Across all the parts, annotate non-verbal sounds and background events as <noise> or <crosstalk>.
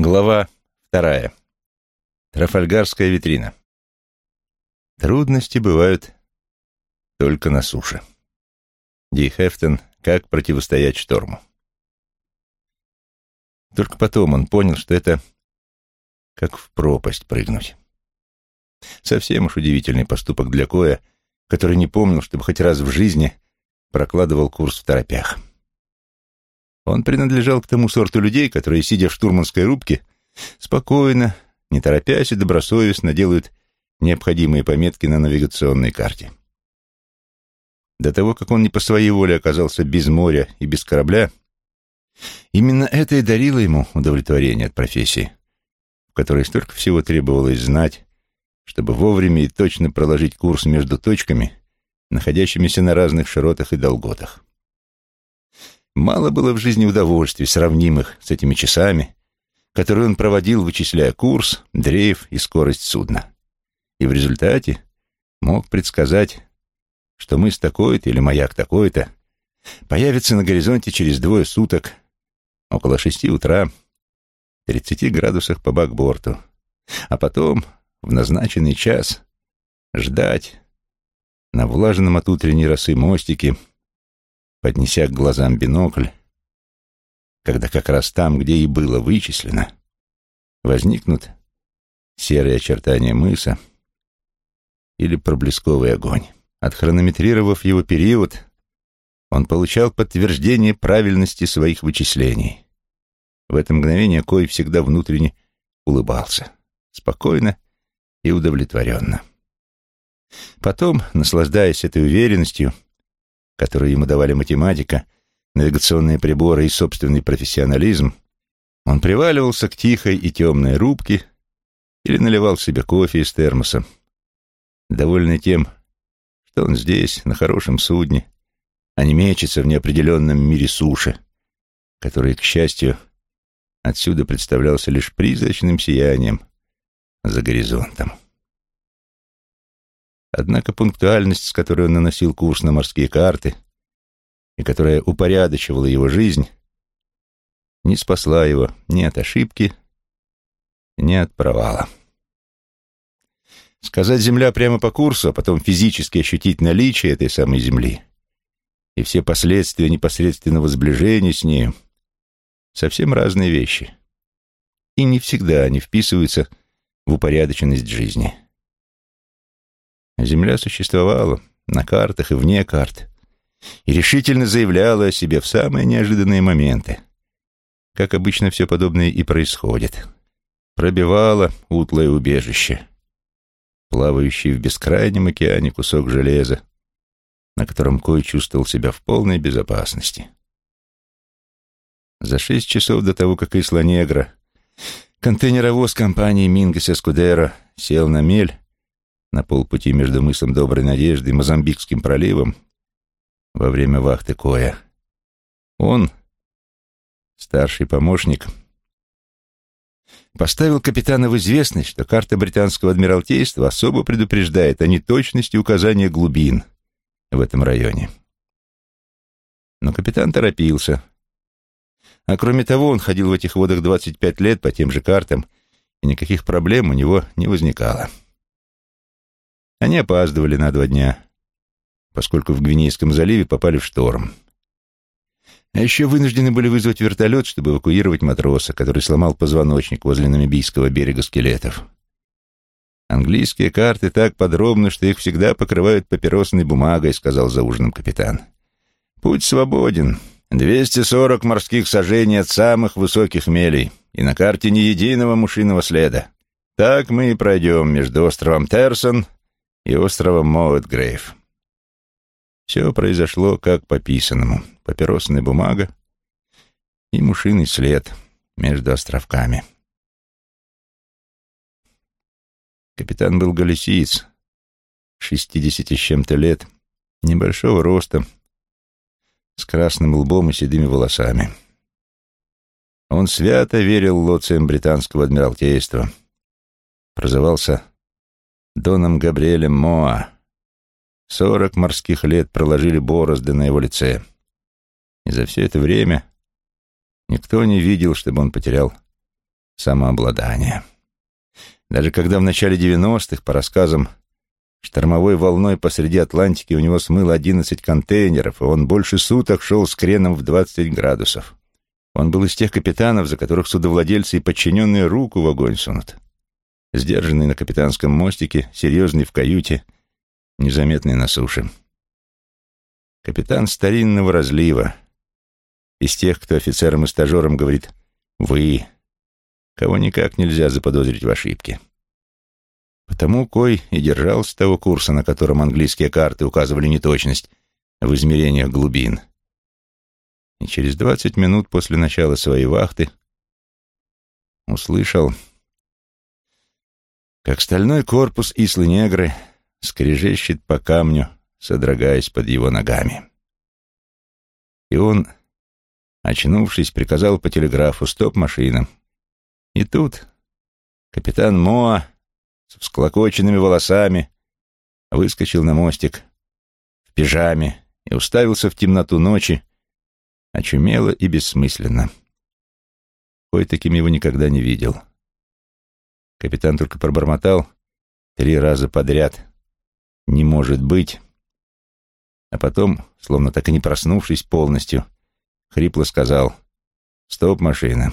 Глава вторая. Трафальгарская витрина. Трудности бывают только на суше. Ди Хефтон «Как противостоять шторму». Только потом он понял, что это как в пропасть прыгнуть. Совсем уж удивительный поступок для Коя, который не помнил, чтобы хоть раз в жизни прокладывал курс в торопях. Он принадлежал к тому сорту людей, которые, сидя в штурманской рубке, спокойно, не торопясь и добросовестно делают необходимые пометки на навигационной карте. До того, как он не по своей воле оказался без моря и без корабля, именно это и дарило ему удовлетворение от профессии, в которой столько всего требовалось знать, чтобы вовремя и точно проложить курс между точками, находящимися на разных широтах и долготах. Мало было в жизни удовольствий, сравнимых с этими часами, которые он проводил, вычисляя курс, дрейф и скорость судна. И в результате мог предсказать, что мыс такой-то или маяк такой-то появится на горизонте через двое суток, около шести утра, в 30 градусах по бакборту, а потом, в назначенный час, ждать на влажном от утренней росы мостике, поднеся к глазам бинокль, когда как раз там, где и было вычислено, возникнут серые очертания мыса или проблесковый огонь. Отхронометрировав его период, он получал подтверждение правильности своих вычислений. В это мгновение Кой всегда внутренне улыбался, спокойно и удовлетворенно. Потом, наслаждаясь этой уверенностью, которую ему давали математика, навигационные приборы и собственный профессионализм, он приваливался к тихой и темной рубке или наливал себе кофе из термоса, довольный тем, что он здесь, на хорошем судне, а не мечется в неопределенном мире суши, который, к счастью, отсюда представлялся лишь призрачным сиянием за горизонтом. Однако пунктуальность, с которой он наносил курс на морские карты и которая упорядочивала его жизнь, не спасла его ни от ошибки, ни от провала. Сказать «Земля» прямо по курсу, а потом физически ощутить наличие этой самой Земли и все последствия непосредственного сближения с нею — совсем разные вещи. И не всегда они вписываются в упорядоченность жизни. Земля существовала на картах и вне карт и решительно заявляла о себе в самые неожиданные моменты. Как обычно все подобное и происходит. Пробивала утлое убежище, плавающий в бескрайнем океане кусок железа, на котором Кой чувствовал себя в полной безопасности. За шесть часов до того, как Исла Негра, контейнеровоз компании Мингес Эскудеро сел на мель, на полпути между мысом Доброй Надежды и Мозамбикским проливом во время вахты Коя. Он, старший помощник, поставил капитана в известность, что карта британского адмиралтейства особо предупреждает о неточности указания глубин в этом районе. Но капитан торопился. А кроме того, он ходил в этих водах 25 лет по тем же картам, и никаких проблем у него не возникало. Они опаздывали на два дня, поскольку в Гвинейском заливе попали в шторм. А еще вынуждены были вызвать вертолет, чтобы эвакуировать матроса, который сломал позвоночник возле Намибийского берега скелетов. «Английские карты так подробны, что их всегда покрывают папиросной бумагой», — сказал за ужином капитан. «Путь свободен. 240 морских сажений от самых высоких мелей, и на карте ни единого мушиного следа. Так мы и пройдем между островом Терсон и островом Моуэтгрейв. Все произошло как по писанному. Папиросная бумага и мушиный след между островками. Капитан был галисиец, шестидесяти с чем-то лет, небольшого роста, с красным лбом и седыми волосами. Он свято верил лоциям британского адмиралтейства. Прозывался Доном Габриэлем Моа. Сорок морских лет проложили борозды на его лице. И за все это время никто не видел, чтобы он потерял самообладания. Даже когда в начале 90-х, по рассказам, штормовой волной посреди Атлантики у него смыло 11 контейнеров, и он больше суток шел с креном в 20 градусов. Он был из тех капитанов, за которых судовладельцы и подчиненные руку в огонь сунут. Сдержанный на капитанском мостике, серьезный в каюте, незаметный на суше. Капитан старинного разлива. Из тех, кто офицерам и стажерам говорит «вы», кого никак нельзя заподозрить в ошибке. Потому Кой и держался того курса, на котором английские карты указывали неточность в измерениях глубин. И через двадцать минут после начала своей вахты услышал, как стальной корпус Ислы-Негры скрежещет по камню, содрогаясь под его ногами. И он, очнувшись, приказал по телеграфу «Стоп, машина!» И тут капитан Моа с всклокоченными волосами выскочил на мостик в пижаме и уставился в темноту ночи, очумело и бессмысленно. Кой таким его никогда не видел. Капитан только пробормотал три раза подряд «Не может быть!» А потом, словно так и не проснувшись полностью, хрипло сказал «Стоп, машина!»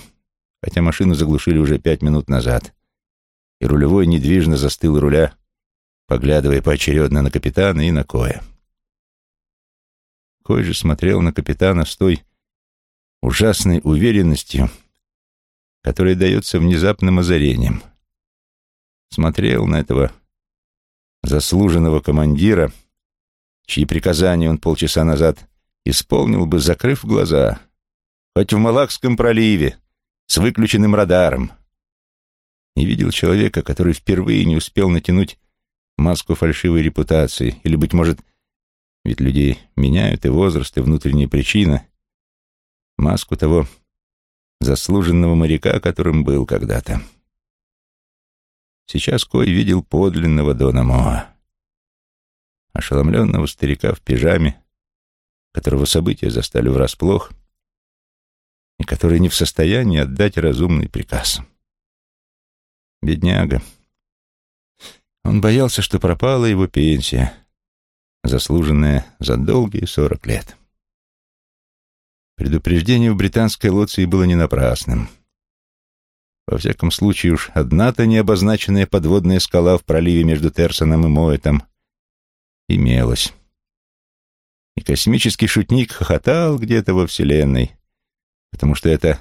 хотя машину заглушили уже пять минут назад, и рулевой недвижно застыл руля, поглядывая поочередно на капитана и на Коя. Кой же смотрел на капитана с той ужасной уверенностью, которая дается внезапным озарением. Смотрел на этого заслуженного командира, чьи приказания он полчаса назад исполнил бы, закрыв глаза, хоть в Малакском проливе, с выключенным радаром. И видел человека, который впервые не успел натянуть маску фальшивой репутации, или, быть может, ведь людей меняют и возраст, и внутренние причины, маску того заслуженного моряка, которым был когда-то. Сейчас Кой видел подлинного Дона Моа, ошеломленного старика в пижаме, которого события застали врасплох, и который не в состоянии отдать разумный приказ. Бедняга. Он боялся, что пропала его пенсия, заслуженная за долгие сорок лет. Предупреждение в британской лоции было не напрасным. Во всяком случае уж одна-то необозначенная подводная скала в проливе между Терсоном и Моэтом имелась. И космический шутник хохотал где-то во Вселенной, потому что эта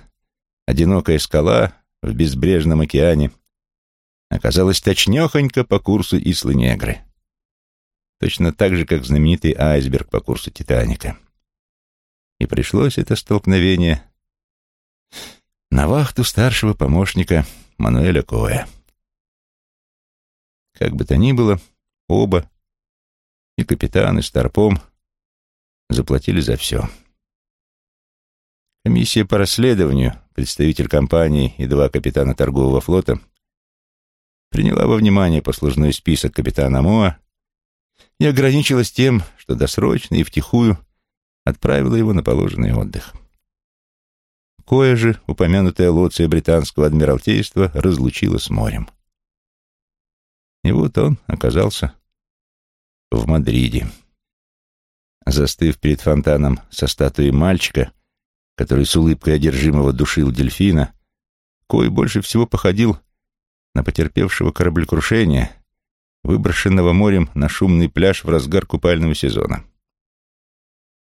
одинокая скала в безбрежном океане оказалась точнёхонько по курсу Ислы-Негры. Точно так же, как знаменитый айсберг по курсу Титаника. И пришлось это столкновение на вахту старшего помощника Мануэля Коя. Как бы то ни было, оба, и капитан, и старпом, заплатили за все. Комиссия по расследованию, представитель компании и два капитана торгового флота приняла во внимание послужной список капитана Моа и ограничилась тем, что досрочно и втихую отправила его на положенный отдых. Кое же упомянутая лоция британского адмиралтейства разлучила с морем. И вот он оказался в Мадриде. Застыв перед фонтаном со статуей мальчика, который с улыбкой одержимого душил дельфина, Кой больше всего походил на потерпевшего кораблекрушение, выброшенного морем на шумный пляж в разгар купального сезона.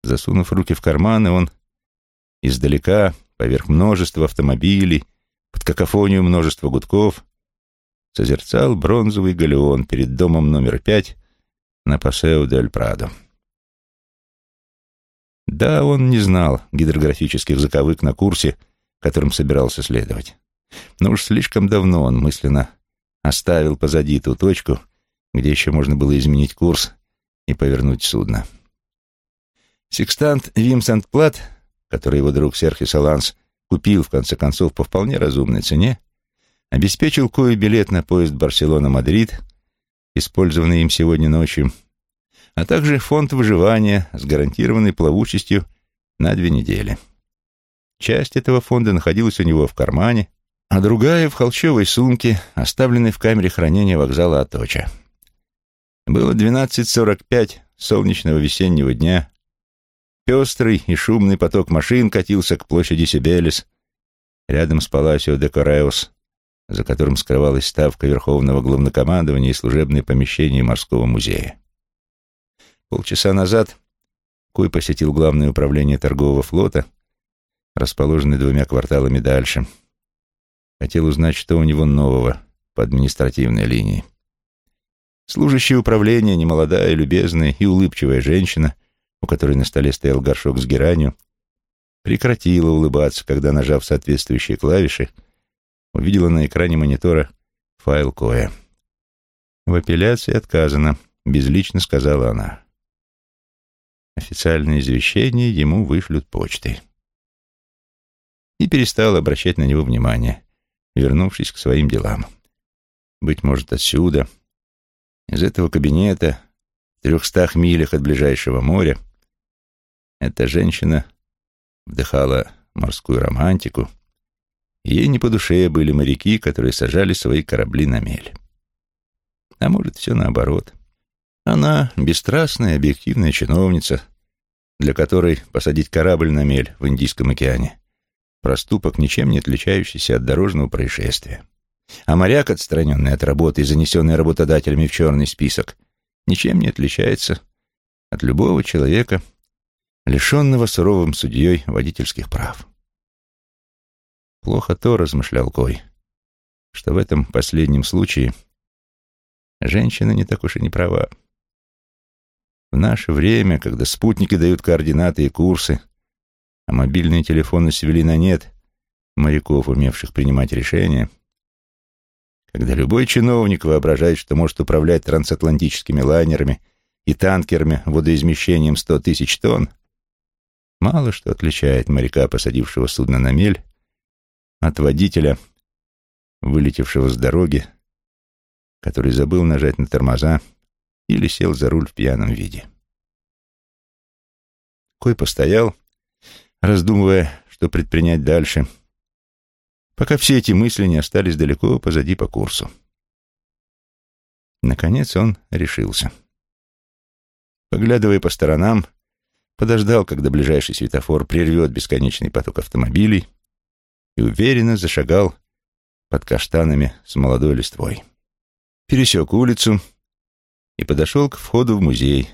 Засунув руки в карманы, он издалека, поверх множества автомобилей, под какофонию множества гудков, созерцал бронзовый галеон перед домом номер пять на Пасео дель Прадо. Да, он не знал гидрографических заковык на курсе, которым собирался следовать. Но уж слишком давно он мысленно оставил позади ту точку, где еще можно было изменить курс и повернуть судно. Секстант Вимсент Плат, который его друг Серхи Саланс купил, в конце концов, по вполне разумной цене, обеспечил Кою билет на поезд Барселона-Мадрид, использованный им сегодня ночью, а также фонд выживания с гарантированной плавучестью на две недели. Часть этого фонда находилась у него в кармане, а другая в холщовой сумке, оставленной в камере хранения вокзала Аточа. Было 12.45 солнечного весеннего дня. Пестрый и шумный поток машин катился к площади Сибелис. Рядом с Паласио де Кореус, за которым скрывалась ставка Верховного главнокомандования и служебные помещения морского музея. Полчаса назад Куй посетил главное управление торгового флота, расположенное двумя кварталами дальше. Хотел узнать, что у него нового по административной линии. Служащая управления, немолодая, любезная и улыбчивая женщина, которой на столе стоял горшок с геранью, прекратила улыбаться, когда, нажав соответствующие клавиши, увидела на экране монитора файл Коя. «В апелляции отказано», — безлично сказала она. Официальное извещение ему вышлют почтой. И перестал обращать на него внимание, вернувшись к своим делам. Быть может, отсюда, из этого кабинета, в трехстах милях от ближайшего моря, эта женщина вдыхала морскую романтику, ей не по душе были моряки, которые сажали свои корабли на мель. А может, все наоборот. Она — бесстрастная, объективная чиновница, для которой посадить корабль на мель в Индийском океане — проступок, ничем не отличающийся от дорожного происшествия. А моряк, отстраненный от работы и занесенный работодателями в черный список, ничем не отличается от любого человека, лишенного суровым судьей водительских прав. Плохо то, размышлял Кой, что в этом последнем случае женщина не так уж и не права. В наше время, когда спутники дают координаты и курсы, а мобильные телефоны свели на нет моряков, умевших принимать решения, когда любой чиновник воображает, что может управлять трансатлантическими лайнерами и танкерами водоизмещением 100 тысяч тонн, мало что отличает моряка, посадившего судно на мель, от водителя, вылетевшего с дороги, который забыл нажать на тормоза или сел за руль в пьяном виде. Кой постоял, раздумывая, что предпринять дальше — пока все эти мысли не остались далеко позади по курсу. Наконец он решился. Поглядывая по сторонам, подождал, когда ближайший светофор прервет бесконечный поток автомобилей и уверенно зашагал под каштанами с молодой листвой. Пересек улицу и подошел к входу в музей,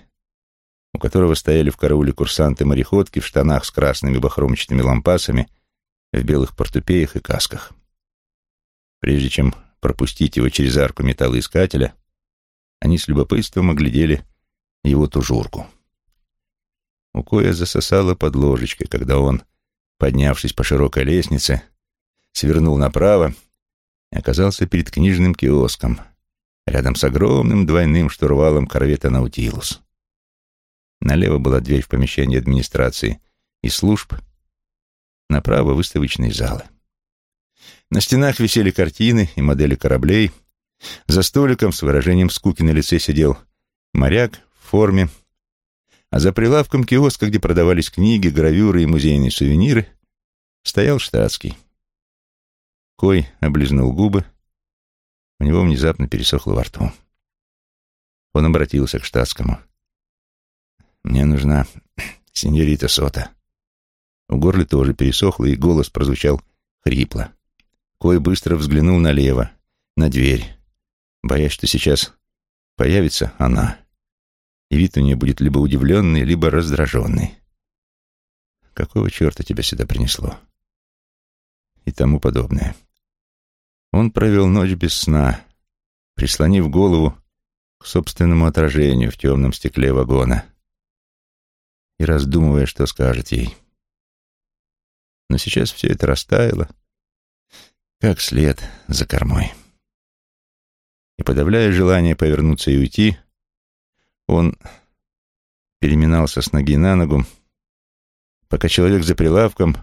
у которого стояли в карауле курсанты-мореходки в штанах с красными бахромчатыми лампасами — в белых портупеях и касках. Прежде чем пропустить его через арку металлоискателя, они с любопытством оглядели его тужурку. У Коя засосало под ложечкой, когда он, поднявшись по широкой лестнице, свернул направо и оказался перед книжным киоском, рядом с огромным двойным штурвалом корвета «Наутилус». Налево была дверь в помещение администрации и служб, Направо выставочные залы. На стенах висели картины и модели кораблей. За столиком с выражением скуки на лице сидел моряк в форме, а за прилавком киоска, где продавались книги, гравюры и музейные сувениры, стоял штатский. Кой облизнул губы, у него внезапно пересохло во рту. Он обратился к штатскому. «Мне нужна сеньорита Сота». В горле тоже пересохло, и голос прозвучал хрипло. Кой быстро взглянул налево, на дверь, боясь, что сейчас появится она, и вид у нее будет либо удивленный, либо раздраженный. «Какого черта тебя сюда принесло?» И тому подобное. Он провел ночь без сна, прислонив голову к собственному отражению в темном стекле вагона и раздумывая, что скажет ей. Но сейчас все это растаяло, как след за кормой. И, подавляя желание повернуться и уйти, он переминался с ноги на ногу, пока человек за прилавком,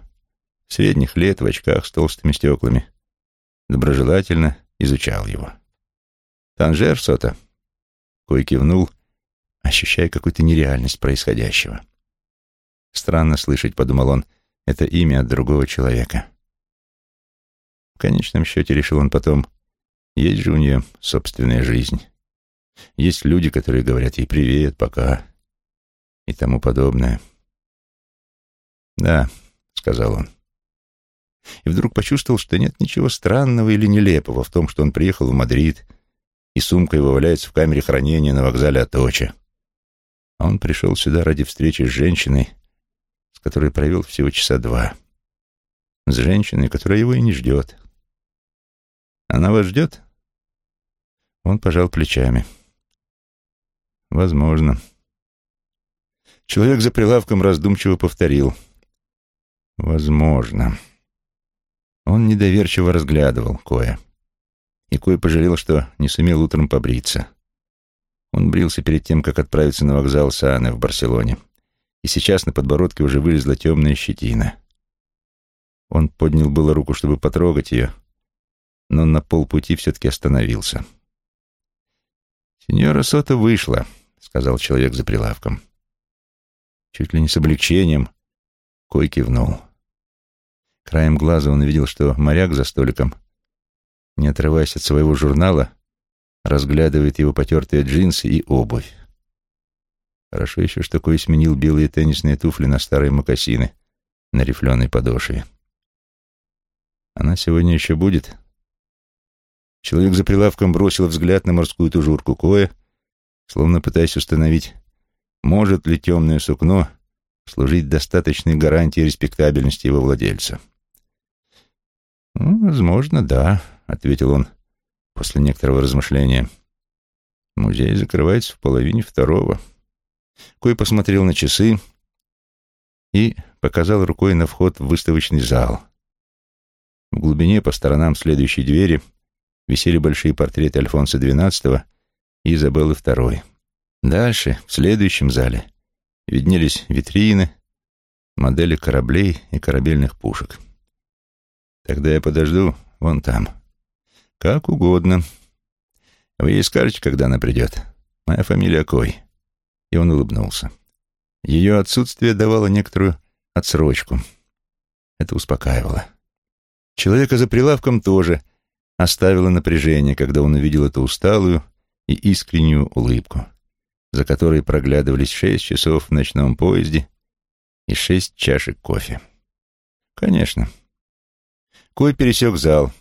средних лет, в очках с толстыми стеклами, доброжелательно изучал его. «Танжер, Сота?» Кой кивнул, ощущая какую-то нереальность происходящего. «Странно слышать», — подумал он, — это имя от другого человека. конечном счете, решил он потом, есть же у нее собственная жизнь. Есть люди, которые говорят ей «привет», «пока» и тому подобное. «Да», — сказал он. И вдруг почувствовал, что нет ничего странного или нелепого в том, что он приехал в Мадрид, и сумка его валяется в камере хранения на вокзале Аточа. А он пришел сюда ради встречи с женщиной, с которой провел всего часа два. С женщиной, которая его и не ждет. Она вас ждет? Он пожал плечами. Возможно. Человек за прилавком раздумчиво повторил. Возможно. Он недоверчиво разглядывал Коя. И Кой пожалел, что не сумел утром побриться. Он брился перед тем, как отправиться на вокзал Сааны в Барселоне. И сейчас на подбородке уже вылезла темная щетина. Он поднял было руку, чтобы потрогать ее, но на полпути все-таки остановился. «Сеньора Сота вышла», — сказал человек за прилавком. Чуть ли не с облегчением Кой кивнул. Краем глаза он увидел, что моряк за столиком, не отрываясь от своего журнала, разглядывает его потертые джинсы и обувь. Хорошо еще, что Кой сменил белые теннисные туфли на старые мокасины на рифленой подошве. Она сегодня еще будет? Человек за прилавком бросил взгляд на морскую тужурку Коя, словно пытаясь установить, может ли темное сукно служить достаточной гарантией респектабельности его владельца. «Ну, возможно, да», — ответил он после некоторого размышления. «Музей закрывается в половине второго». Кой посмотрел на часы и показал рукой на вход в выставочный зал. В глубине по сторонам следующей двери висели большие портреты Альфонса XII и Изабеллы II. Дальше, в следующем зале, виднелись витрины, модели кораблей и корабельных пушек. Тогда я подожду вон там. Как угодно. Вы ей скажете, когда она придет? Моя фамилия Кой. И он улыбнулся. Ее отсутствие давало некоторую отсрочку. Это успокаивало. Человека за прилавком тоже оставило напряжение, когда он увидел эту усталую и искреннюю улыбку, за которой проглядывались шесть часов в ночном поезде и шесть чашек кофе. Конечно, Кой пересек зал.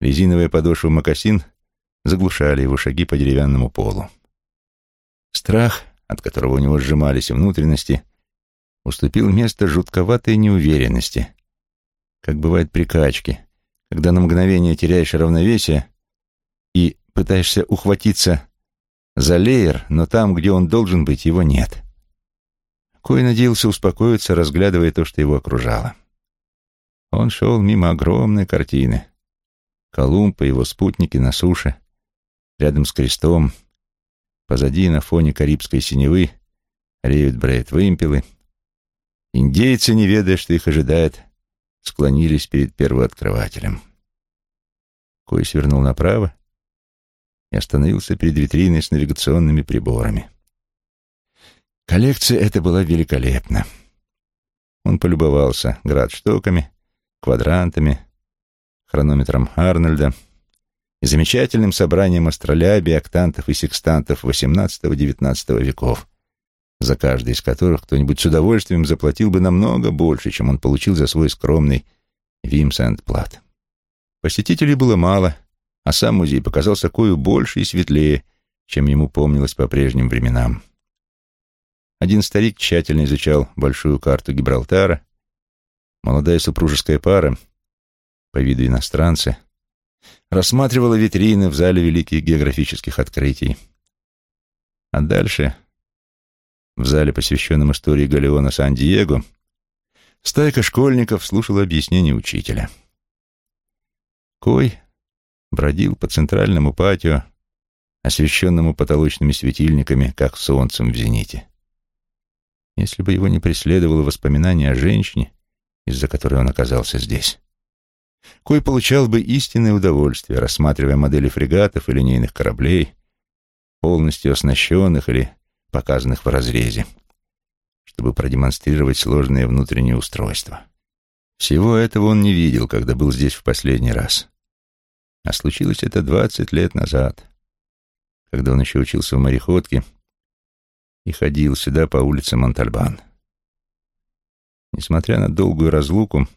Резиновые подошвы мокасин заглушали его шаги по деревянному полу. Страх, от которого у него сжимались внутренности, уступил место жутковатой неуверенности, как бывает при качке, когда на мгновение теряешь равновесие пытаешься ухватиться за леер, но там, где он должен быть, его нет. Кой надеялся успокоиться, разглядывая то, что его окружало. Он шел мимо огромной картины. Колумб и его спутники на суше, рядом с крестом. Позади, на фоне карибской синевы, реют брейт-вымпелы. Индейцы, не ведая, что их ожидает, склонились перед первооткрывателем. Кой свернул направо и остановился перед витриной с навигационными приборами. Коллекция эта была великолепна. Он полюбовался градштоками, квадрантами, хронометром Арнольда и замечательным собранием астролябий, октантов и секстантов XVIII-XIX веков, за каждый из которых кто-нибудь с удовольствием заплатил бы намного больше, чем он получил за свой скромный Вимсент-плат. Посетителей было мало, а сам музей показался кою больше и светлее, чем ему помнилось по прежним временам. Один старик тщательно изучал большую карту Гибралтара, Молодая супружеская пара, по виду иностранцы, рассматривала витрины в зале великих географических открытий. А дальше, в зале, посвященном истории Галеона Сан-Диего, стайка школьников слушала объяснение учителя. Кой бродил по центральному патио, освещенному потолочными светильниками, как солнцем в зените. Если бы его не преследовало воспоминание о женщине, из-за которой он оказался здесь. Кой получал бы истинное удовольствие, рассматривая модели фрегатов и линейных кораблей, полностью оснащенных или показанных в разрезе, чтобы продемонстрировать сложные внутренние устройства. Всего этого он не видел, когда был здесь в последний раз. А случилось это двадцать лет назад, когда он еще учился в мореходке и ходил сюда по улице Монтальбан. Несмотря на долгую разлуку,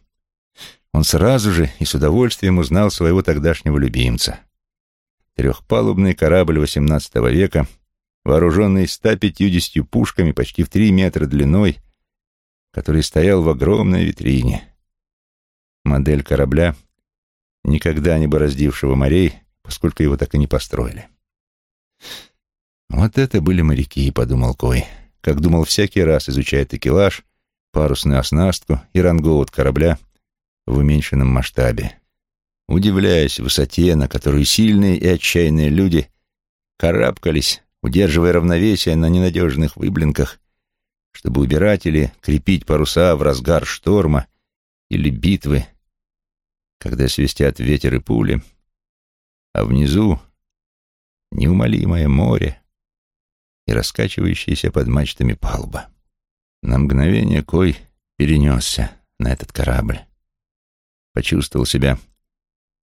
он сразу же и с удовольствием узнал своего тогдашнего любимца. Трехпалубный корабль XVIII века, вооруженный 150 пушками почти в три метра длиной, который стоял в огромной витрине. Модель корабля, никогда не бороздившего морей, поскольку его так и не построили. «Вот это были моряки», — подумал Кой, как думал всякий раз, изучая такелаж, парусную оснастку и рангоут корабля в уменьшенном масштабе, удивляясь высоте, на которую сильные и отчаянные люди карабкались, удерживая равновесие на ненадежных выблинках, чтобы убирать или крепить паруса в разгар шторма или битвы, когда свистят ветер и пули, а внизу неумолимое море и раскачивающаяся под мачтами палуба. На мгновение Кой перенесся на этот корабль. Почувствовал себя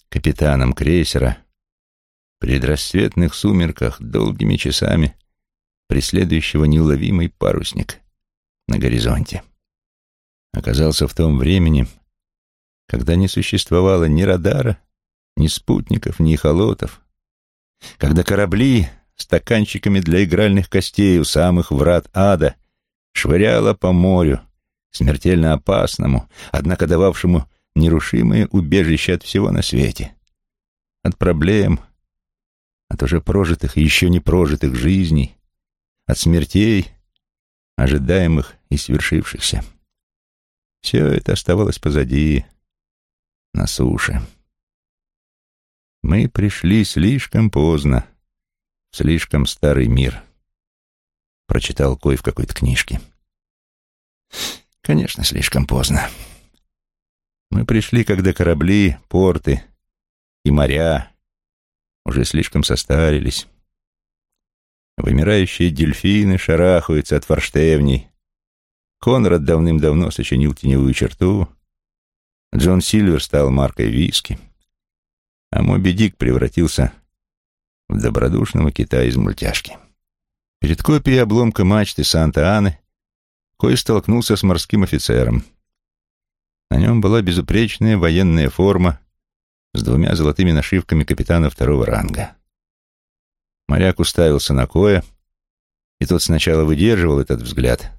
капитаном крейсера в предрассветных сумерках долгими часами преследующего неуловимый парусник на горизонте. Оказался в том времени, когда не существовало ни радара, ни спутников, ни холотов, когда корабли стаканчиками для игральных костей у самых врат ада швыряло по морю, смертельно опасному, однако дававшему нерушимое убежище от всего на свете, от проблем, от уже прожитых и еще не прожитых жизней, от смертей, ожидаемых и свершившихся. Все это оставалось позади, на суше. Мы пришли слишком поздно, в слишком старый мир, прочитал Кой в какой-то книжке. Конечно, слишком поздно. Мы пришли, когда корабли, порты и моря уже слишком состарились. Вымирающие дельфины шарахаются от форштевней. Конрад давным-давно сочинил теневую черту. Джон Сильвер стал маркой виски, а Моби Дик превратился в добродушного кита из мультяшки. Перед копией обломка мачты Санта-Аны Кой столкнулся с морским офицером. На нем была безупречная военная форма с двумя золотыми нашивками капитана второго ранга. Моряк уставился на Коя, и тот сначала выдерживал этот взгляд,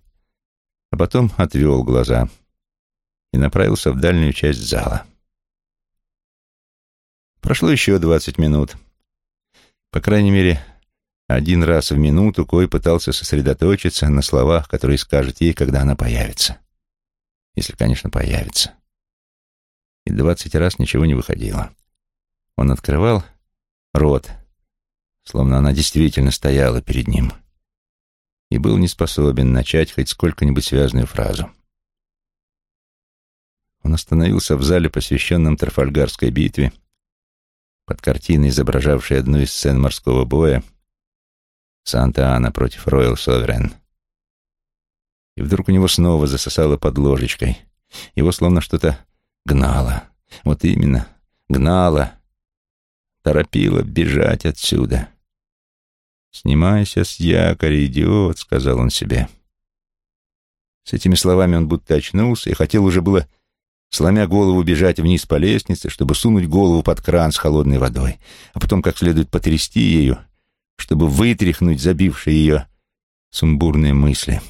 а потом отвел глаза — и направился в дальнюю часть зала. Прошло еще двадцать минут. По крайней мере, один раз в минуту Кой пытался сосредоточиться на словах, которые скажет ей, когда она появится. Если, конечно, появится. И двадцать раз ничего не выходило. Он открывал рот, словно она действительно стояла перед ним, и был не способен начать хоть сколько-нибудь связанную фразу. Он остановился в зале, посвященном Трафальгарской битве, под картиной, изображавшей одну из сцен морского боя «Санта-Ана против Роyal Соверен». И вдруг у него снова засосало под ложечкой. Его словно что-то гнало. Вот именно, гнало. Торопило бежать отсюда. «Снимайся с якоря, идиот», — сказал он себе. С этими словами он будто очнулся и хотел уже было сломя голову бежать вниз по лестнице, чтобы сунуть голову под кран с холодной водой, а потом как следует потрясти ею, чтобы вытряхнуть забившие ее сумбурные мысли.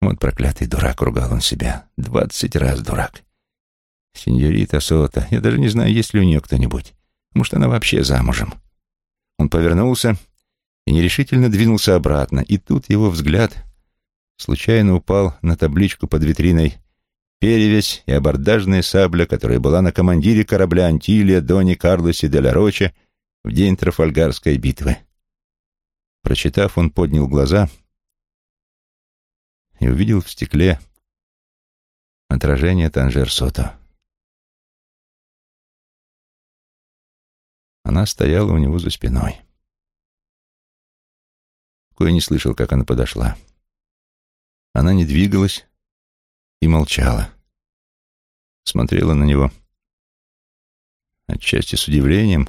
Вот проклятый дурак, ругал он себя. Двадцать раз дурак. Сеньорита Сота, я даже не знаю, есть ли у нее кто-нибудь. Может, она вообще замужем. Он повернулся и нерешительно двинулся обратно, и тут его взгляд случайно упал на табличку под витриной перевязь и абордажная сабля, которая была на командире корабля Антилия Дони Карлосе де ла в день Трафальгарской битвы. Прочитав, он поднял глаза и увидел в стекле отражение Танжер Сото. Она стояла у него за спиной. Кой не слышал, как она подошла. Она не двигалась, и молчала. Смотрела на него отчасти с удивлением,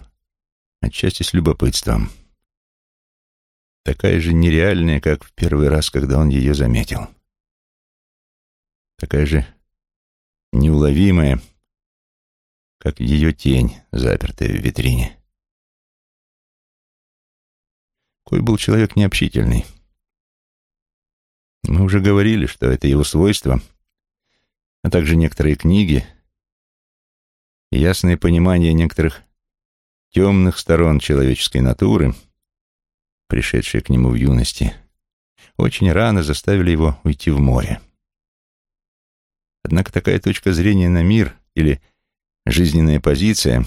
отчасти с любопытством. Такая же нереальная, как в первый раз, когда он ее заметил. Такая же неуловимая, как ее тень, запертая в витрине. Кой был человек необщительный. Мы уже говорили, что это его свойство, а также некоторые книги, ясное понимание некоторых темных сторон человеческой натуры, пришедшие к нему в юности, очень рано заставили его уйти в море. Однако такая точка зрения на мир или жизненная позиция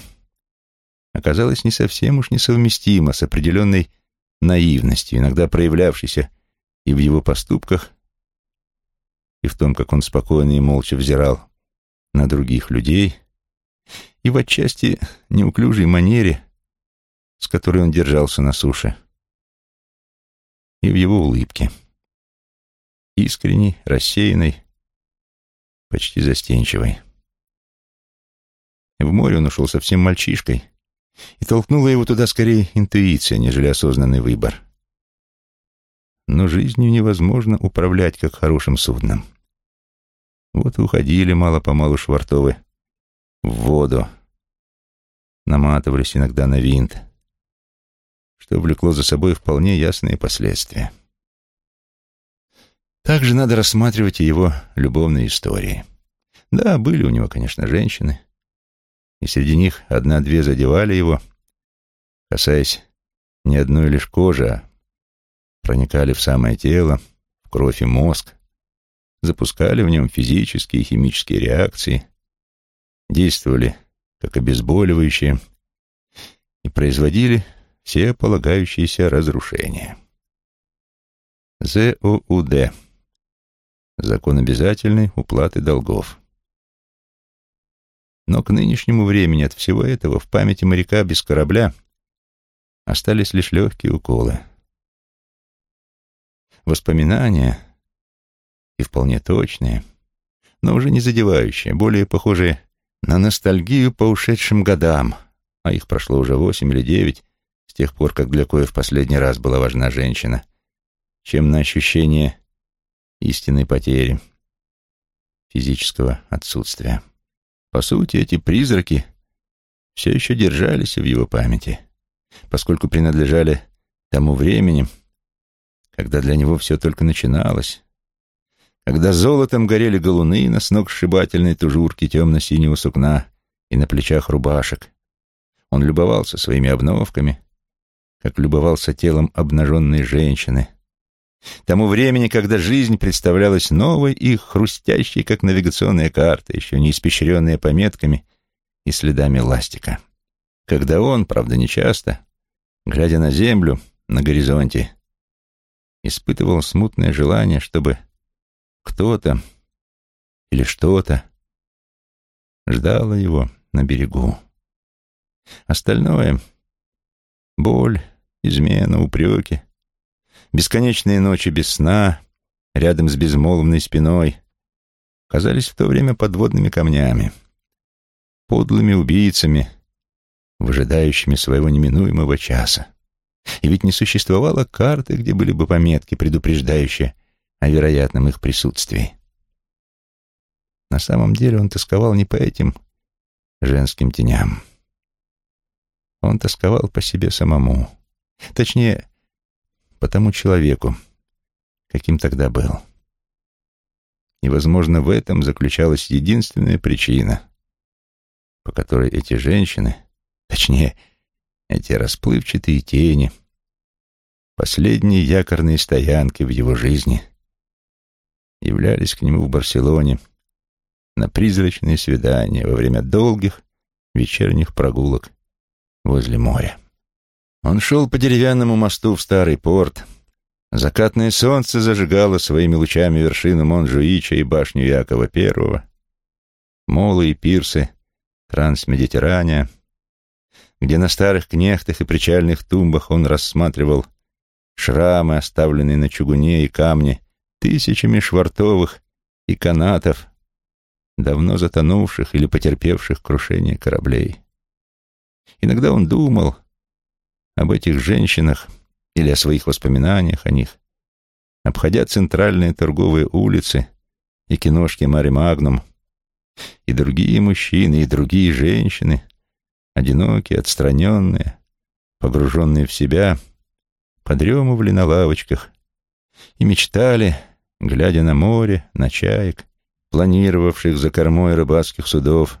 оказалась не совсем уж несовместима с определенной наивностью, иногда проявлявшейся и в его поступках, и в том, как он спокойно и молча взирал на других людей, и в отчасти неуклюжей манере, с которой он держался на суше, и в его улыбке, искренней, рассеянной, почти застенчивой. В море он ушел совсем мальчишкой, и толкнула его туда скорее интуиция, нежели осознанный выбор. Но жизнью невозможно управлять, как хорошим судном. Вот уходили мало-помалу швартовы в воду, наматывались иногда на винт, что влекло за собой вполне ясные последствия. Также надо рассматривать и его любовные истории. Да, были у него, конечно, женщины, и среди них одна-две задевали его, касаясь не одной лишь кожи, а проникали в самое тело, в кровь и мозг, запускали в нем физические и химические реакции, действовали как обезболивающие и производили все полагающиеся разрушения. ЗОУД. Закон обязательной уплаты долгов. Но к нынешнему времени от всего этого в памяти моряка без корабля остались лишь легкие уколы. Воспоминания, и вполне точные, но уже не задевающие, более похожие на ностальгию по ушедшим годам, а их прошло уже восемь или девять, с тех пор, как для кое в последний раз была важна женщина, чем на ощущение истинной потери, физического отсутствия. По сути, эти призраки все еще держались в его памяти, поскольку принадлежали тому времени, когда для него все только начиналось, когда золотом горели галуны на сногсшибательной тужурке темно-синего сукна и на плечах рубашек. Он любовался своими обновками, как любовался телом обнаженной женщины. Тому времени, когда жизнь представлялась новой и хрустящей, как навигационная карта, еще не испещренная пометками и следами ластика. Когда он, правда нечасто, глядя на землю на горизонте, испытывал смутное желание, чтобы кто-то или что-то ждало его на берегу. Остальное — боль, измена, упреки, бесконечные ночи без сна, рядом с безмолвной спиной, казались в то время подводными камнями, подлыми убийцами, выжидающими своего неминуемого часа. И ведь не существовало карты, где были бы пометки, предупреждающие о вероятном их присутствии. На самом деле он тосковал не по этим женским теням. Он тосковал по себе самому. Точнее, по тому человеку, каким тогда был. И, возможно, в этом заключалась единственная причина, по которой эти женщины, точнее, эти расплывчатые тени, последние якорные стоянки в его жизни, являлись к нему в Барселоне на призрачные свидания во время долгих вечерних прогулок возле моря. Он шел по деревянному мосту в старый порт. Закатное солнце зажигало своими лучами вершину Монжуича и башню Якова Первого, молы и пирсы Трансмедитерания, где на старых кнехтах и причальных тумбах он рассматривал шрамы, оставленные на чугуне и камне, тысячами швартовых и канатов, давно затонувших или потерпевших крушение кораблей. Иногда он думал об этих женщинах или о своих воспоминаниях о них, обходя центральные торговые улицы и киношки Мари Магнум, и другие мужчины, и другие женщины, одинокие, отстраненные, погруженные в себя, подремывали на лавочках и мечтали, глядя на море, на чаек, планировавших за кормой рыбацких судов,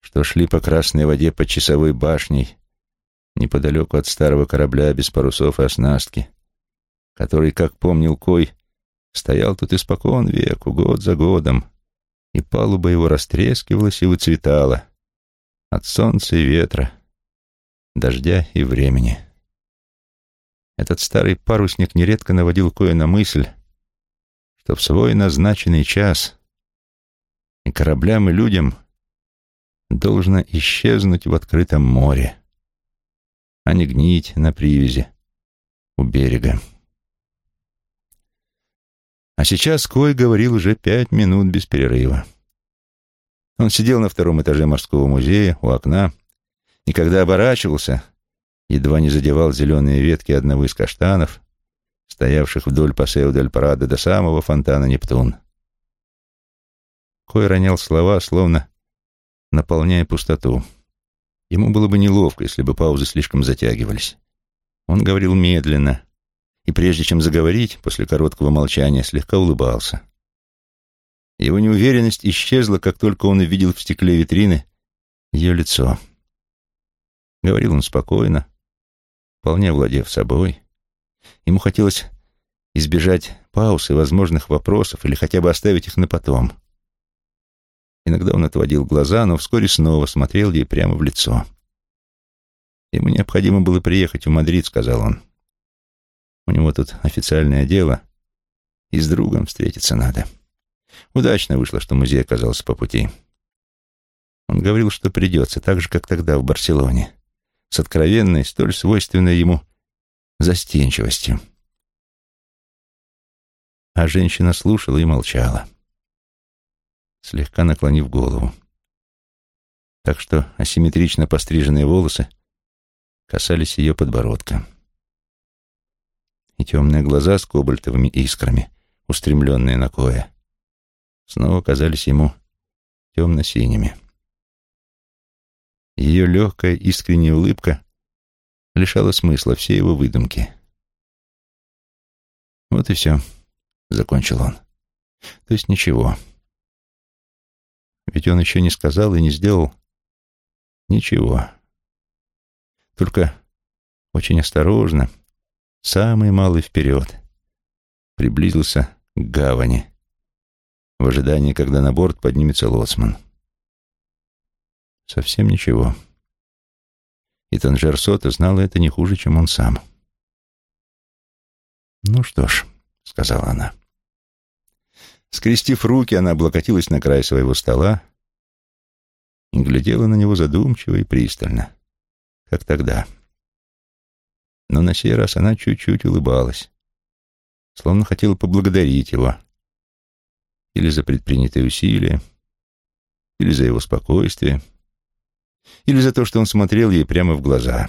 что шли по красной воде под часовой башней, неподалеку от старого корабля без парусов и оснастки, который, как помнил Кой, стоял тут испокон веку, год за годом, и палуба его растрескивалась и выцветала от солнца и ветра, дождя и времени. Этот старый парусник нередко наводил Коя на мысль, что в свой назначенный час и кораблям, и людям должно исчезнуть в открытом море, а не гнить на привязи у берега. А сейчас Кой говорил уже пять минут без перерыва. Он сидел на втором этаже морского музея у окна, и когда оборачивался, едва не задевал зеленые ветки одного из каштанов, стоявших вдоль Пасео дель Прадо до самого фонтана Нептун. Кой ронял слова, словно наполняя пустоту. Ему было бы неловко, если бы паузы слишком затягивались. Он говорил медленно, и прежде чем заговорить, после короткого молчания, слегка улыбался. Его неуверенность исчезла, как только он увидел в стекле витрины ее лицо. Говорил он спокойно, вполне владев собой. Ему хотелось избежать пауз и возможных вопросов или хотя бы оставить их на потом. Иногда он отводил глаза, но вскоре снова смотрел ей прямо в лицо. «Ему необходимо было приехать в Мадрид», — сказал он. «У него тут официальное дело, и с другом встретиться надо». Удачно вышло, что музей оказался по пути. Он говорил, что придется, так же, как тогда в Барселоне, с откровенной, столь свойственной ему застенчивостью. А женщина слушала и молчала, слегка наклонив голову. Так что асимметрично постриженные волосы касались ее подбородка. И темные глаза с кобальтовыми искрами, устремленные на Коя, снова казались ему темно-синими. Ее легкая искренняя улыбка лишала смысла все его выдумки. «Вот и все», — закончил он. «То есть ничего. Ведь он еще не сказал и не сделал ничего. Только очень осторожно, самый малый вперед, приблизился к гавани, в ожидании, когда на борт поднимется лоцман. Совсем ничего. И Танжер Сота знала это не хуже, чем он сам. «Ну что ж», — сказала она. Скрестив руки, она облокотилась на край своего стола и глядела на него задумчиво и пристально, как тогда. Но на сей раз она чуть-чуть улыбалась, словно хотела поблагодарить его или за предпринятые усилия, или за его спокойствие, или за то, что он смотрел ей прямо в глаза,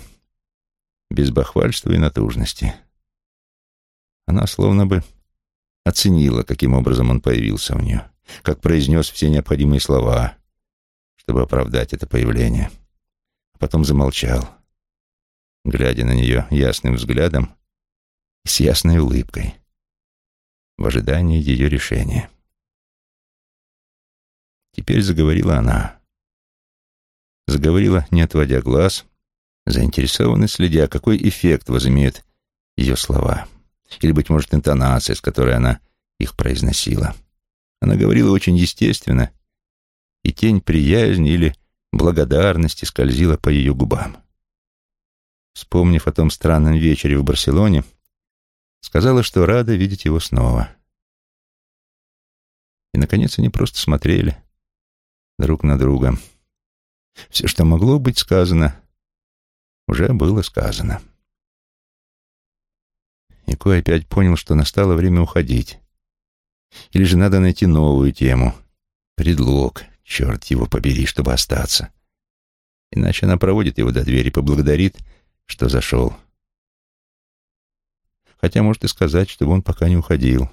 без бахвальства и натужности. Она словно бы оценила, каким образом он появился у нее, как произнес все необходимые слова, чтобы оправдать это появление. А потом замолчал, глядя на нее ясным взглядом с ясной улыбкой в ожидании ее решения. Теперь заговорила она. Заговорила, не отводя глаз, заинтересованно следя, какой эффект возымеют ее слова. Или, быть может, интонация, с которой она их произносила. Она говорила очень естественно, и тень приязни или благодарности скользила по ее губам. Вспомнив о том странном вечере в Барселоне, сказала, что рада видеть его снова. И, наконец, они просто смотрели, друг на друга. Все, что могло быть сказано, уже было сказано. И Кой опять понял, что настало время уходить. Или же надо найти новую тему, Предлог, черт его побери, чтобы остаться. Иначе она проводит его до двери, поблагодарит, что зашел. Хотя может и сказать, чтобы он пока не уходил.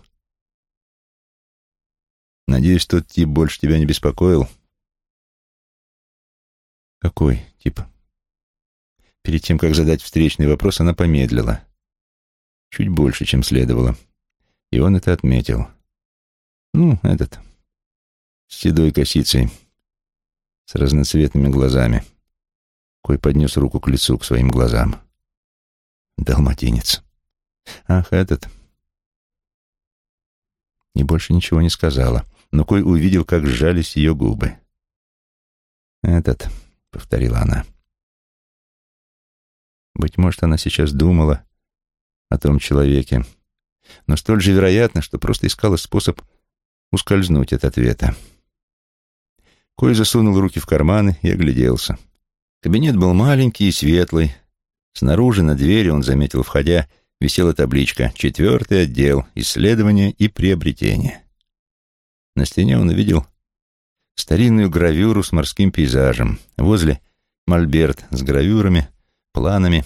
Надеюсь, тот тип больше тебя не беспокоил. Какой тип? Перед тем, как задать встречный вопрос, она помедлила. Чуть больше, чем следовало. И он это отметил. Ну, этот, с седой косицей, с разноцветными глазами. Кой поднес руку к лицу, к своим глазам. Далматинец. Ах, этот. И больше ничего не сказала, но Кой увидел, как сжались ее губы. «Этот», — повторила она. Быть может, она сейчас думала о том человеке, но столь же вероятно, что просто искала способ ускользнуть от ответа. Кой засунул руки в карманы и огляделся. Кабинет был маленький и светлый. Снаружи на двери он заметил, входя, висела табличка «Четвертый отдел. Исследования и приобретения». На стене он увидел старинную гравюру с морским пейзажем. Возле — мольберт с гравюрами, планами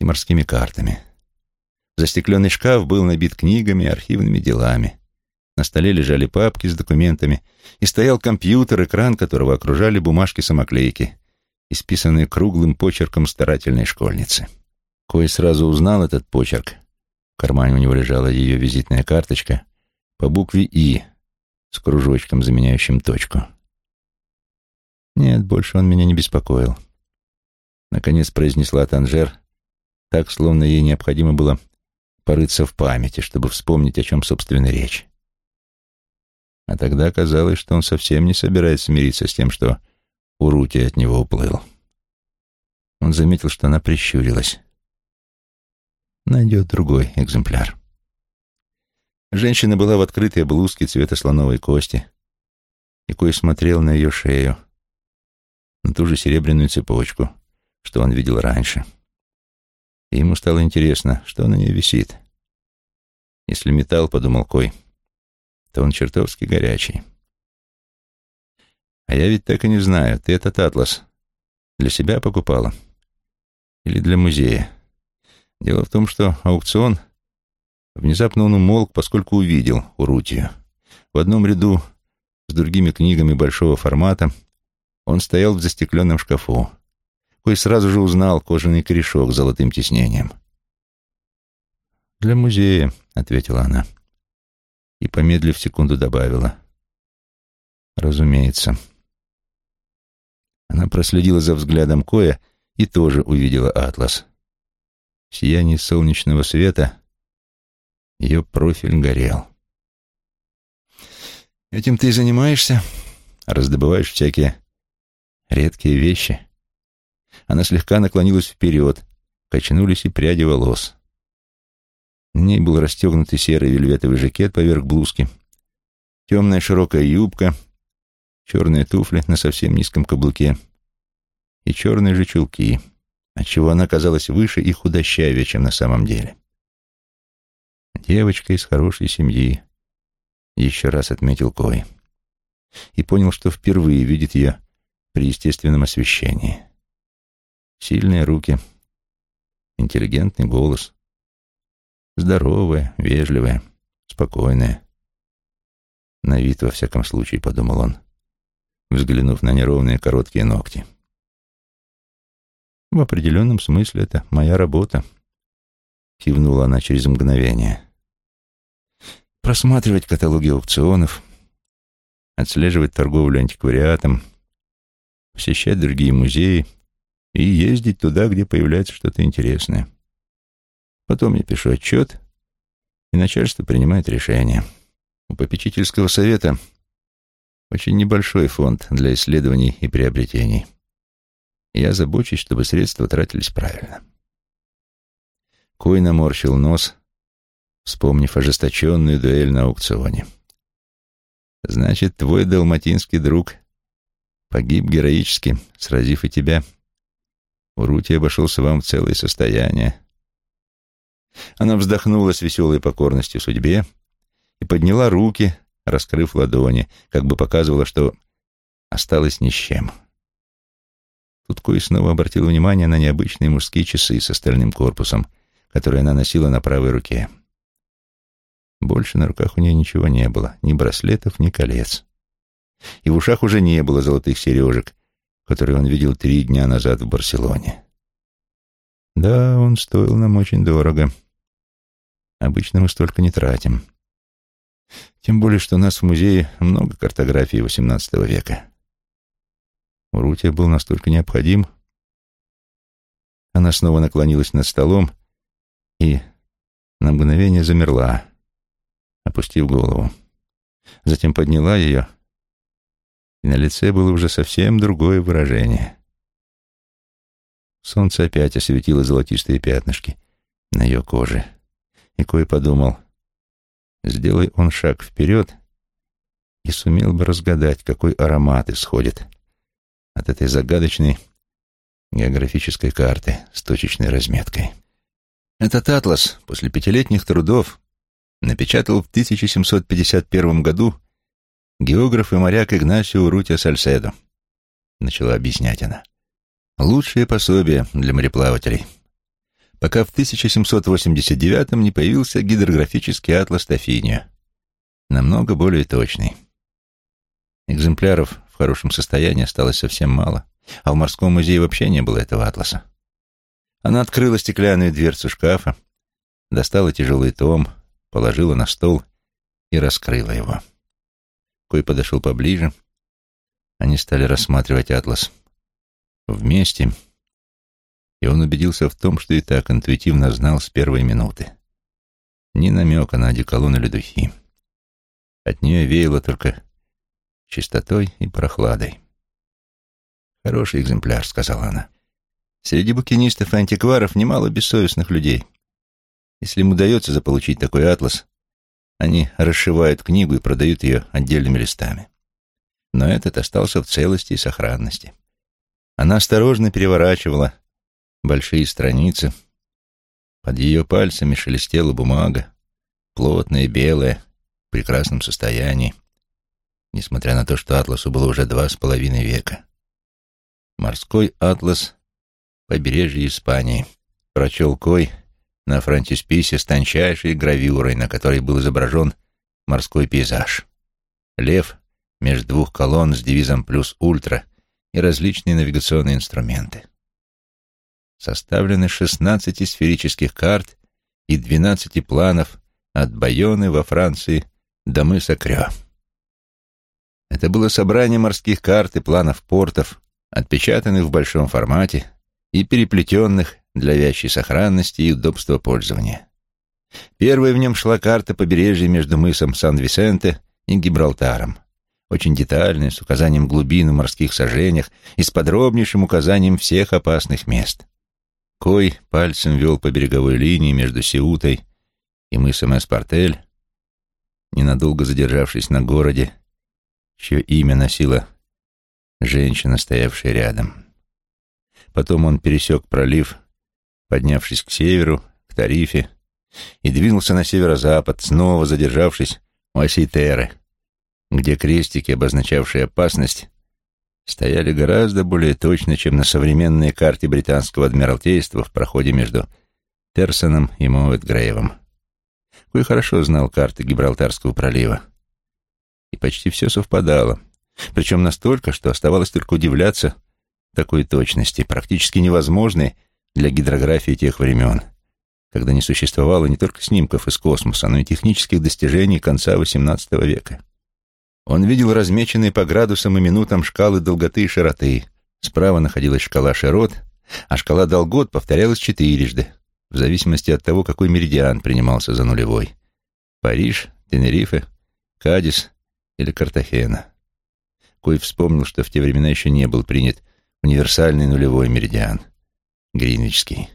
и морскими картами. Застекленный шкаф был набит книгами и архивными делами. На столе лежали папки с документами, и стоял компьютер, экран которого окружали бумажки-самоклейки, исписанные круглым почерком старательной школьницы. Кой сразу узнал этот почерк. В кармане у него лежала ее визитная карточка по букве «И» с кружочком, заменяющим точку. Нет, больше он меня не беспокоил. Наконец произнесла Танжер, так, словно ей необходимо было порыться в памяти, чтобы вспомнить, о чем, собственно, речь. А тогда казалось, что он совсем не собирается смириться с тем, что Урути от него уплыл. Он заметил, что она прищурилась. Найдет другой экземпляр. Женщина была в открытой блузке цвета слоновой кости, и кое смотрел на ее шею, на ту же серебряную цепочку, что он видел раньше. И ему стало интересно, что на ней висит. Если металл, подумал Кой, то он чертовски горячий. А я ведь так и не знаю, ты этот атлас для себя покупала или для музея? Дело в том, что аукцион внезапно он умолк, поскольку увидел Урутию. В одном ряду с другими книгами большого формата он стоял в застекленном шкафу. Кой сразу же узнал кожаный корешок с золотым тиснением. «Для музея», — ответила она и, помедлив секунду, добавила. «Разумеется». Она проследила за взглядом Коя и тоже увидела атлас. В сиянии солнечного света ее профиль горел. «Этим ты и занимаешься? Раздобываешь всякие редкие вещи?» Она слегка наклонилась вперед, качнулись и пряди волос. На ней был расстегнутый серый вельветовый жакет поверх блузки, темная широкая юбка, черные туфли на совсем низком каблуке и черные же чулки, отчего она казалась выше и худощавее, чем на самом деле. Девочка из хорошей семьи, еще раз отметил Кой, и понял, что впервые видит ее при естественном освещении. Сильные руки, интеллигентный голос, Здоровая, вежливая, спокойная. На вид, во всяком случае, подумал он, взглянув на неровные короткие ногти. В определенном смысле это моя работа, кивнула она через мгновение. Просматривать каталоги аукционов, отслеживать торговлю антиквариатом, посещать другие музеи и ездить туда, где появляется что-то интересное. Потом я пишу отчет, и начальство принимает решение. У попечительского совета очень небольшой фонд для исследований и приобретений. Я забочусь, чтобы средства тратились правильно. Кой наморщил нос, вспомнив ожесточенную дуэль на аукционе. «Значит, твой далматинский друг погиб героически, сразив и тебя. Урути обошелся вам в целое состояние. Она вздохнула с веселой покорностью судьбе и подняла руки, раскрыв ладони, как бы показывала, что осталось ни с чем. Тут Кой снова обратил внимание на необычные мужские часы с остальным корпусом, которые она носила на правой руке. Больше на руках у нее ничего не было, ни браслетов, ни колец. И в ушах уже не было золотых сережек, которые он видел три дня назад в Барселоне. Да, он стоил нам очень дорого. Обычно мы столько не тратим. Тем более, что у нас в музее много картографии XVIII века. Урутия был настолько необходим. Она снова наклонилась над столом и на мгновение замерла, опустив голову. Затем подняла ее, и на лице было уже совсем другое выражение. Солнце опять осветило золотистые пятнышки на ее коже. И Кой подумал, сделай он шаг вперед, и сумел бы разгадать, какой аромат исходит от этой загадочной географической карты с точечной разметкой. Этот атлас после пятилетних трудов напечатал в 1751 году географ и моряк Игнасио Рутия Сальседо, начала объяснять она. Лучшее пособие для мореплавателей. Пока в 1789 не появился гидрографический атлас Тафиния, намного более точный. Экземпляров в хорошем состоянии осталось совсем мало, а в морском музее вообще не было этого атласа. Она открыла стеклянную дверцу шкафа, достала тяжелый том, положила на стол и раскрыла его. Кой подошел поближе. Они стали рассматривать атлас вместе, и он убедился в том, что и так интуитивно знал с первой минуты. Ни намека на одеколон или духи. От нее веяло только чистотой и прохладой. «Хороший экземпляр», — сказала она. «Среди букинистов и антикваров немало бессовестных людей. Если им удается заполучить такой атлас, они расшивают книгу и продают ее отдельными листами. Но этот остался в целости и сохранности. Она осторожно переворачивала большие страницы. Под ее пальцами шелестела бумага, плотная, белая, в прекрасном состоянии, несмотря на то, что атласу было уже два с половиной века. «Морской атлас побережья Испании», — прочел Кой на фронтисписе с тончайшей гравюрой, на которой был изображен морской пейзаж. Лев между двух колонн с девизом «Плюс Ультра» и различные навигационные инструменты. Составлены 16 сферических карт и 12 планов от Байоны во Франции до мыса Крё. Это было собрание морских карт и планов портов, отпечатанных в большом формате и переплетенных для вящей сохранности и удобства пользования. Первой в нем шла карта побережья между мысом Сан-Висенте и Гибралтаром очень детальная, с указанием глубин в морских сожжениях и с подробнейшим указанием всех опасных мест. Кой пальцем вел по береговой линии между Сеутой и мысом Эспартель, ненадолго задержавшись на городе, чье имя носила женщина, стоявшая рядом. Потом он пересек пролив, поднявшись к северу, к Тарифе, и двинулся на северо-запад, снова задержавшись у Осейтеры — где крестики, обозначавшие опасность, стояли гораздо более точно, чем на современной карте британского адмиралтейства в проходе между Терсоном и Моуэтгрейвом. Кой хорошо знал карты Гибралтарского пролива. И почти все совпадало. Причем настолько, что оставалось только удивляться такой точности, практически невозможной для гидрографии тех времен, когда не существовало не только снимков из космоса, но и технических достижений конца XVIII века. Он видел размеченные по градусам и минутам шкалы долготы и широты. Справа находилась шкала широт, а шкала долгот повторялась четырежды, в зависимости от того, какой меридиан принимался за нулевой. Париж, Тенерифе, Кадис или Картахена. Кой вспомнил, что в те времена еще не был принят универсальный нулевой меридиан, Гринвичский.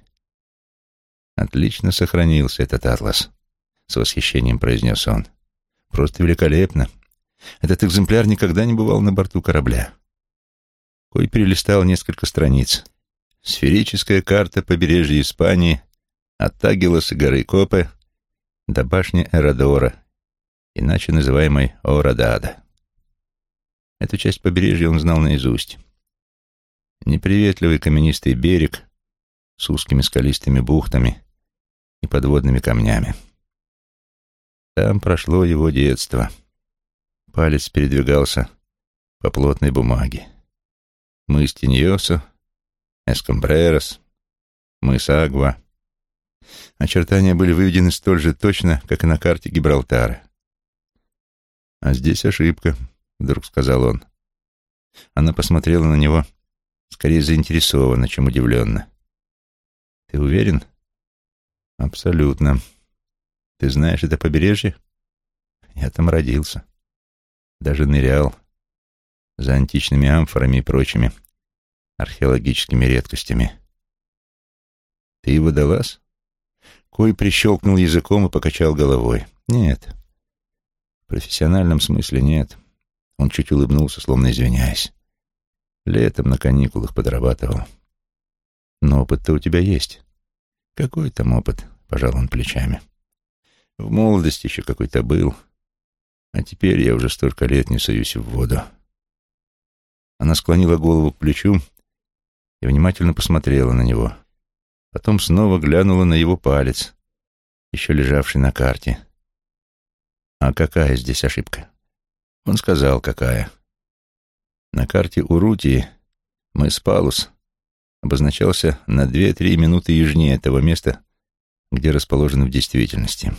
«Отлично сохранился этот атлас», — с восхищением произнес он. «Просто великолепно. Этот экземпляр никогда не бывал на борту корабля. Кой перелистал несколько страниц. Сферическая карта побережья Испании от Тагилоса горы Копе до башни Эрадора иначе называемой Орадада. Эту часть побережья он знал наизусть. Неприветливый каменистый берег с узкими скалистыми бухтами и подводными камнями. Там прошло его детство. Палец передвигался по плотной бумаге. Мыс Тиньосо, Эскомбрерос, мыс Агва. Очертания были выведены столь же точно, как и на карте Гибралтара. «А здесь ошибка», — вдруг сказал он. Она посмотрела на него скорее заинтересованно, чем удивленно. «Ты уверен?» «Абсолютно. Ты знаешь это побережье?» «Я там родился. Даже нырял за античными амфорами и прочими археологическими редкостями. Ты водолаз? Кой прищелкнул языком и покачал головой. Нет. В профессиональном смысле нет. Он чуть улыбнулся, словно извиняясь. Летом на каникулах подрабатывал. Но опыт-то у тебя есть. Какой там опыт? Пожал он плечами. В молодости еще какой-то был. А теперь я уже столько лет не суюсь в воду. Она склонила голову к плечу и внимательно посмотрела на него. Потом снова глянула на его палец, еще лежавший на карте. А какая здесь ошибка? Он сказал, какая. На карте Урутии мыс Палус обозначался на две-три минуты южнее того места, где расположен в действительности.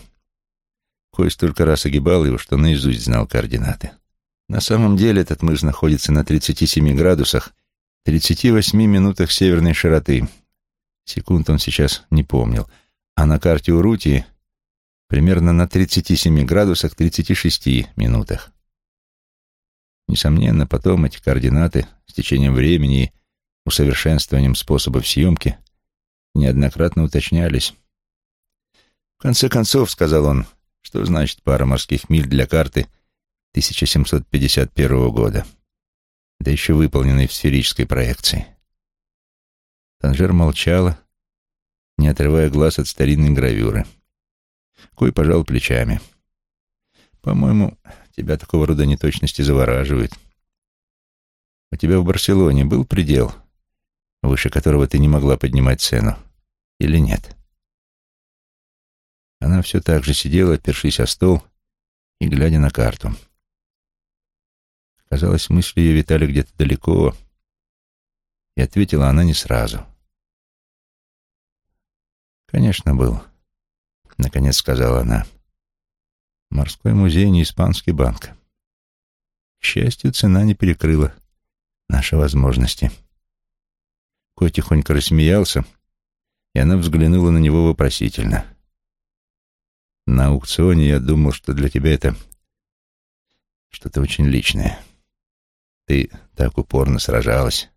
Кой столько раз огибал его, что наизусть знал координаты. На самом деле этот мыс находится на 37 градусах 38 минутах северной широты. Секунд он сейчас не помнил. А на карте Урутии примерно на 37 градусах 36 минутах. Несомненно, потом эти координаты с течением времени и усовершенствованием способов съемки неоднократно уточнялись. В конце концов, сказал он, что значит пара морских миль для карты 1751 года, да еще выполненной в сферической проекции. Танжер молчала, не отрывая глаз от старинной гравюры. Кой пожал плечами. «По-моему, тебя такого рода неточности завораживают. У тебя в Барселоне был предел, выше которого ты не могла поднимать цену, или нет?» Она все так же сидела, опершись о стол и глядя на карту. Казалось, мысли ее витали где-то далеко, и ответила она не сразу. «Конечно, был», — наконец сказала она. «Морской музей не испанский банк. К счастью, цена не перекрыла наши возможности». Кой тихонько рассмеялся, и она взглянула на него вопросительно. «На аукционе я думал, что для тебя это что-то очень личное». Ты так упорно сражалась.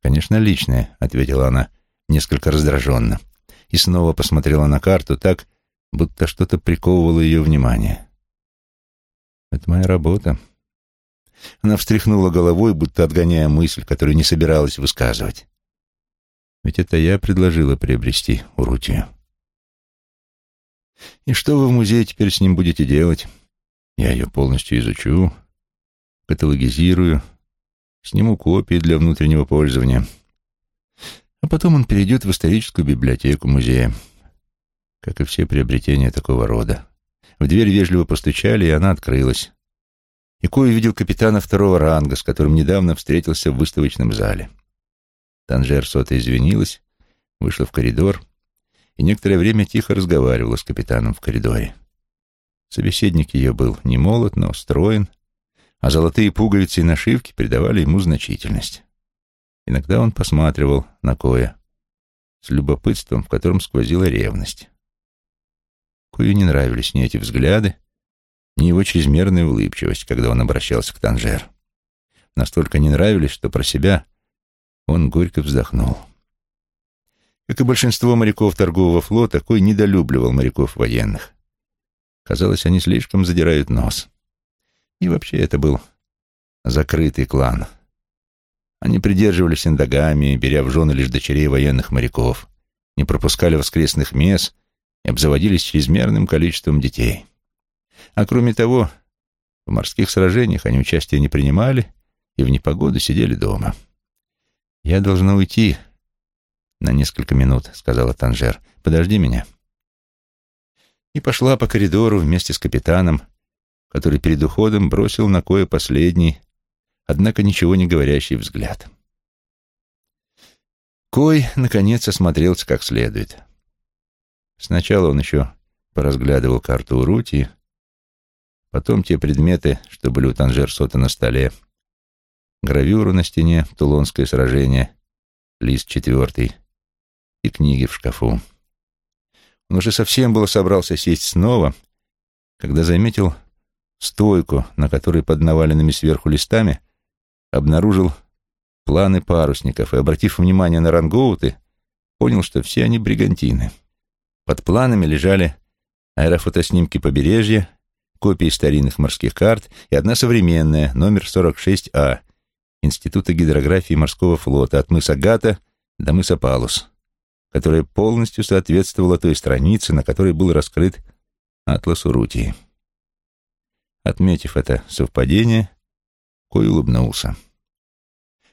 Конечно, личное, ответила она, несколько раздраженно, и снова посмотрела на карту так, будто что-то приковывало ее внимание. Это моя работа. Она встряхнула головой, будто отгоняя мысль, которую не собиралась высказывать. Ведь это я предложила приобрести Урутию. И что вы в музее теперь с ним будете делать? Я ее полностью изучу, каталогизирую, сниму копии для внутреннего пользования. А потом он перейдет в историческую библиотеку музея, как и все приобретения такого рода. В дверь вежливо постучали, и она открылась. И Кой увидел капитана второго ранга, с которым недавно встретился в выставочном зале. Танжер сота извинилась, вышла в коридор и некоторое время тихо разговаривала с капитаном в коридоре. Собеседник ее был не молод, но строен, а золотые пуговицы и нашивки придавали ему значительность. Иногда он посматривал на Коя с любопытством, в котором сквозила ревность. Кою не нравились ни эти взгляды, ни его чрезмерная улыбчивость, когда он обращался к Танжер. Настолько не нравились, что про себя он горько вздохнул. Как и большинство моряков торгового флота, Кой недолюбливал моряков военных. Казалось, они слишком задирают нос. И вообще это был закрытый клан. Они придерживались эндогамии, беря в жены лишь дочерей военных моряков, не пропускали воскресных мес и обзаводились чрезмерным количеством детей. А кроме того, в морских сражениях они участия не принимали и в непогоду сидели дома. «Я должна уйти на несколько минут», — сказала Танжер. «Подожди меня». И пошла по коридору вместе с капитаном, который перед уходом бросил на кое последний, однако ничего не говорящий взгляд. Кой, наконец, осмотрелся как следует. Сначала он еще поразглядывал карту Урутии, потом те предметы, что были у Танжер Сота на столе, гравюру на стене, Тулонское сражение, лист четвертый и книги в шкафу. Он уже совсем было собрался сесть снова, когда заметил стойку, на которой под наваленными сверху листами обнаружил планы парусников и, обратив внимание на рангоуты, понял, что все они бригантины. Под планами лежали аэрофотоснимки побережья, копии старинных морских карт и одна современная, номер 46А, Института гидрографии морского флота от мыса Гата до мыса Палус, которая полностью соответствовала той странице, на которой был раскрыт атлас Урутии. Отметив это совпадение, Кой улыбнулся.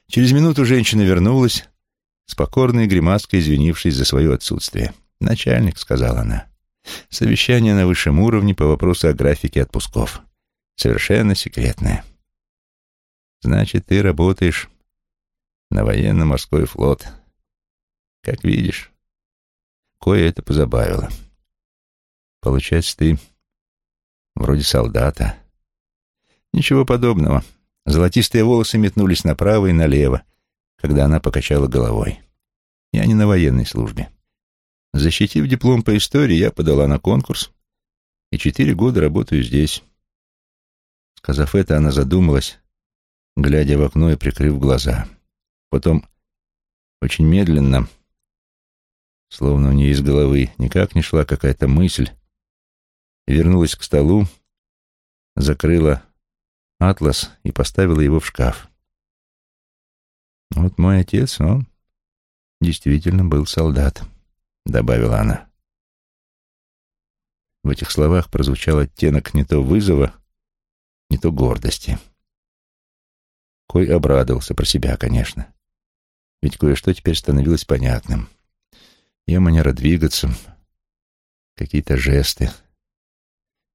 Через минуту женщина вернулась, с покорной гримаской извинившись за свое отсутствие. «Начальник», — сказала она, — «совещание на высшем уровне по вопросу о графике отпусков. Совершенно секретное». «Значит, ты работаешь на военно-морской флот. Как видишь». Кое это позабавило. «Получается, ты вроде солдата». Ничего подобного. Золотистые волосы метнулись направо и налево, когда она покачала головой. Я не на военной службе. Защитив диплом по истории, я подала на конкурс, и четыре года работаю здесь. Сказав это, она задумалась, глядя в окно и прикрыв глаза. Потом очень медленно, словно у нее из головы никак не шла какая-то мысль, вернулась к столу, закрыла атлас и поставила его в шкаф. «Вот мой отец, он действительно был солдат», — добавила она. В этих словах прозвучал оттенок не то вызова, не то гордости. Кой обрадовался про себя, конечно. Ведь кое-что теперь становилось понятным. Ее манера двигаться, какие-то жесты.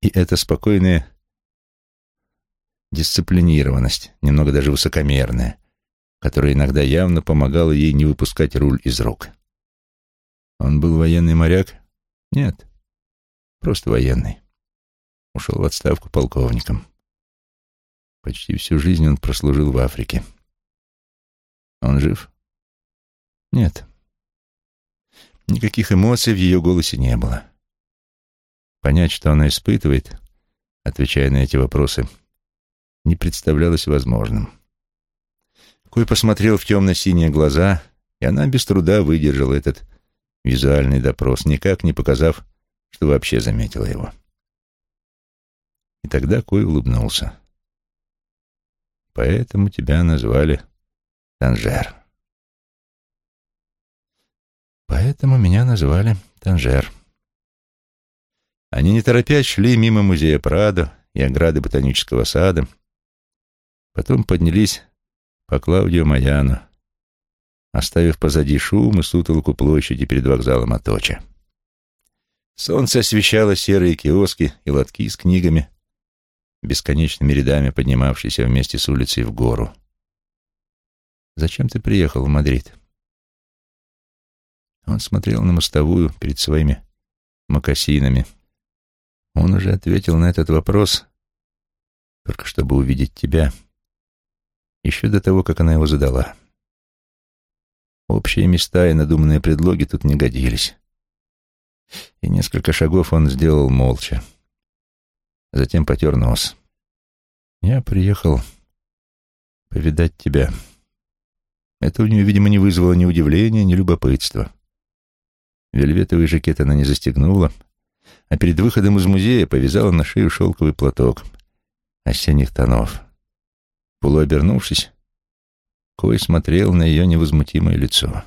И это спокойное дисциплинированность, немного даже высокомерная, которая иногда явно помогала ей не выпускать руль из рук. Он был военный моряк? Нет, просто военный. Ушел в отставку полковником. Почти всю жизнь он прослужил в Африке. Он жив? Нет. Никаких эмоций в ее голосе не было. Понять, что она испытывает, отвечая на эти вопросы, — не представлялось возможным. Кой посмотрел в темно-синие глаза, и она без труда выдержала этот визуальный допрос, никак не показав, что вообще заметила его. И тогда Кой улыбнулся. «Поэтому тебя назвали Танжер». «Поэтому меня назвали Танжер». Они не торопясь шли мимо музея Прадо и ограды ботанического сада, Потом поднялись по Клаудио Маяну, оставив позади шум и сутолку площади перед вокзалом Аточа. Солнце освещало серые киоски и лотки с книгами, бесконечными рядами поднимавшиеся вместе с улицей в гору. «Зачем ты приехал в Мадрид?» Он смотрел на мостовую перед своими мокасинами. Он уже ответил на этот вопрос, только чтобы увидеть тебя — еще до того, как она его задала. Общие места и надуманные предлоги тут не годились. И несколько шагов он сделал молча. Затем потер нос. «Я приехал повидать тебя». Это у нее, видимо, не вызвало ни удивления, ни любопытства. Вельветовый жакет она не застегнула, а перед выходом из музея повязала на шею шелковый платок осенних тонов. Полуобернувшись, Кой смотрел на ее невозмутимое лицо.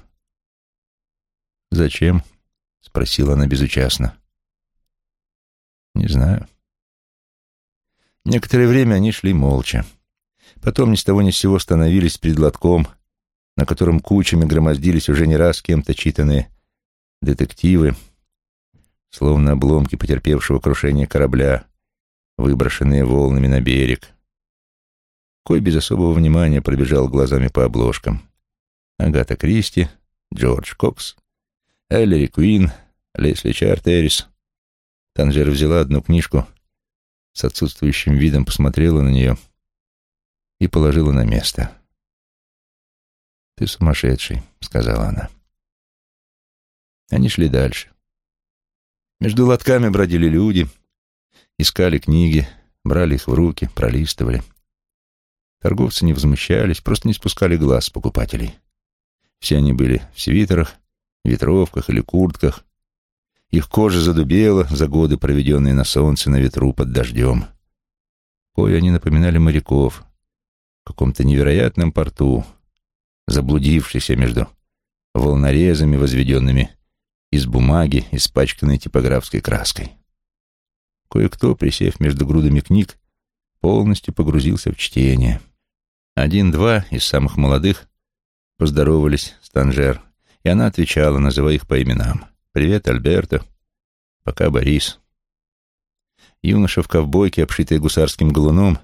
«Зачем?» — спросила она безучастно. «Не знаю. Некоторое время они шли молча. Потом ни с того ни с сего становились перед лотком, на котором кучами громоздились уже не раз кем-то читанные детективы, словно обломки потерпевшего крушение корабля, выброшенные волнами на берег. Кой без особого внимания пробежал глазами по обложкам. Агата Кристи, Джордж Кокс, Эллири Куин, Лесли Чартерис. Танжер взяла одну книжку, с отсутствующим видом посмотрела на нее и положила на место. «Ты сумасшедший», — сказала она. Они шли дальше. Между лотками бродили люди, искали книги, брали их в руки, пролистывали. Торговцы не возмущались, просто не спускали глаз с покупателей. Все они были в свитерах, ветровках или куртках. Их кожа задубела за годы, проведенные на солнце, на ветру, под дождем. Кое они напоминали моряков в каком-то невероятном порту, заблудившихся между волнорезами, возведенными из бумаги, испачканной типографской краской. Кое-кто, присев между грудами книг, полностью погрузился в чтение. Один-два из самых молодых поздоровались с Танжер, и она отвечала, называя их по именам. «Привет, Альберто. Пока, Борис». Юноша в ковбойке, обшитый гусарским галуном,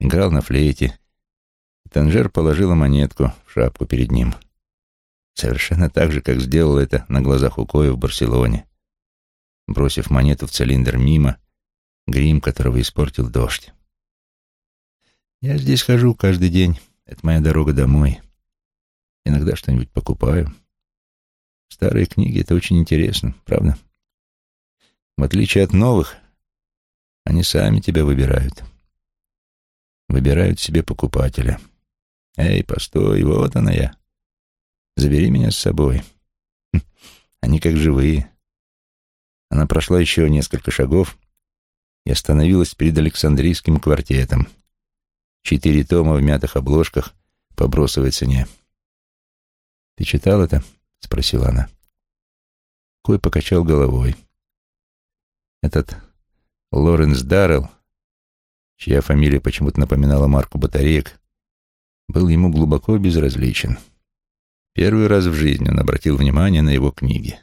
играл на флейте. Танжер положила монетку в шапку перед ним. Совершенно так же, как сделал это на глазах у Коя в Барселоне, бросив монету в цилиндр мимо, грим которого испортил дождь. «Я здесь хожу каждый день. Это моя дорога домой. Иногда что-нибудь покупаю. Старые книги — это очень интересно, правда? В отличие от новых, они сами тебя выбирают. Выбирают себе покупателя. Эй, постой, вот она я. Забери меня с собой. <laughs> Они как живые. Она прошла еще несколько шагов и остановилась перед Александрийским квартетом. Четыре тома в мятых обложках по бросовой цене. «Ты читал это?» — спросила она. Кой покачал головой. Этот Лоренс Даррелл, чья фамилия почему-то напоминала марку батареек, был ему глубоко безразличен. Первый раз в жизни он обратил внимание на его книги.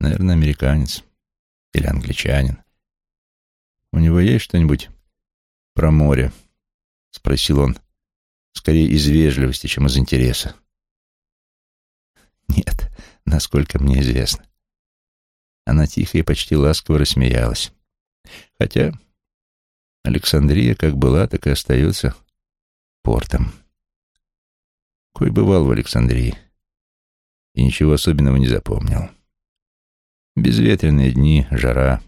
Наверное, американец или англичанин. «У него есть что-нибудь про море?» — спросил он, скорее из вежливости, чем из интереса. Нет, насколько мне известно. Она тихо и почти ласково рассмеялась. Хотя Александрия как была, так и остается портом. Кой бывал в Александрии и ничего особенного не запомнил. Безветренные дни, жара,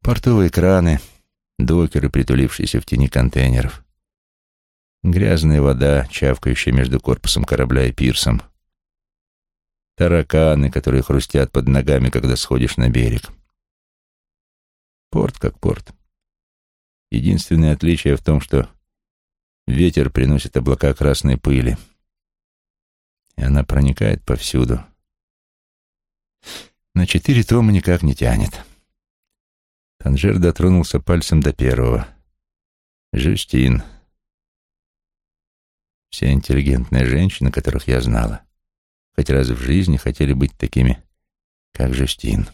портовые краны, докеры, притулившиеся в тени контейнеров, грязная вода, чавкающая между корпусом корабля и пирсом, тараканы, которые хрустят под ногами, когда сходишь на берег. Порт как порт. Единственное отличие в том, что ветер приносит облака красной пыли, и она проникает повсюду. На четыре тома никак не тянет. Танжер дотронулся пальцем до первого. Жюстин. Все интеллигентные женщины, которых я знала хоть раз в жизни хотели быть такими, как Жюстин.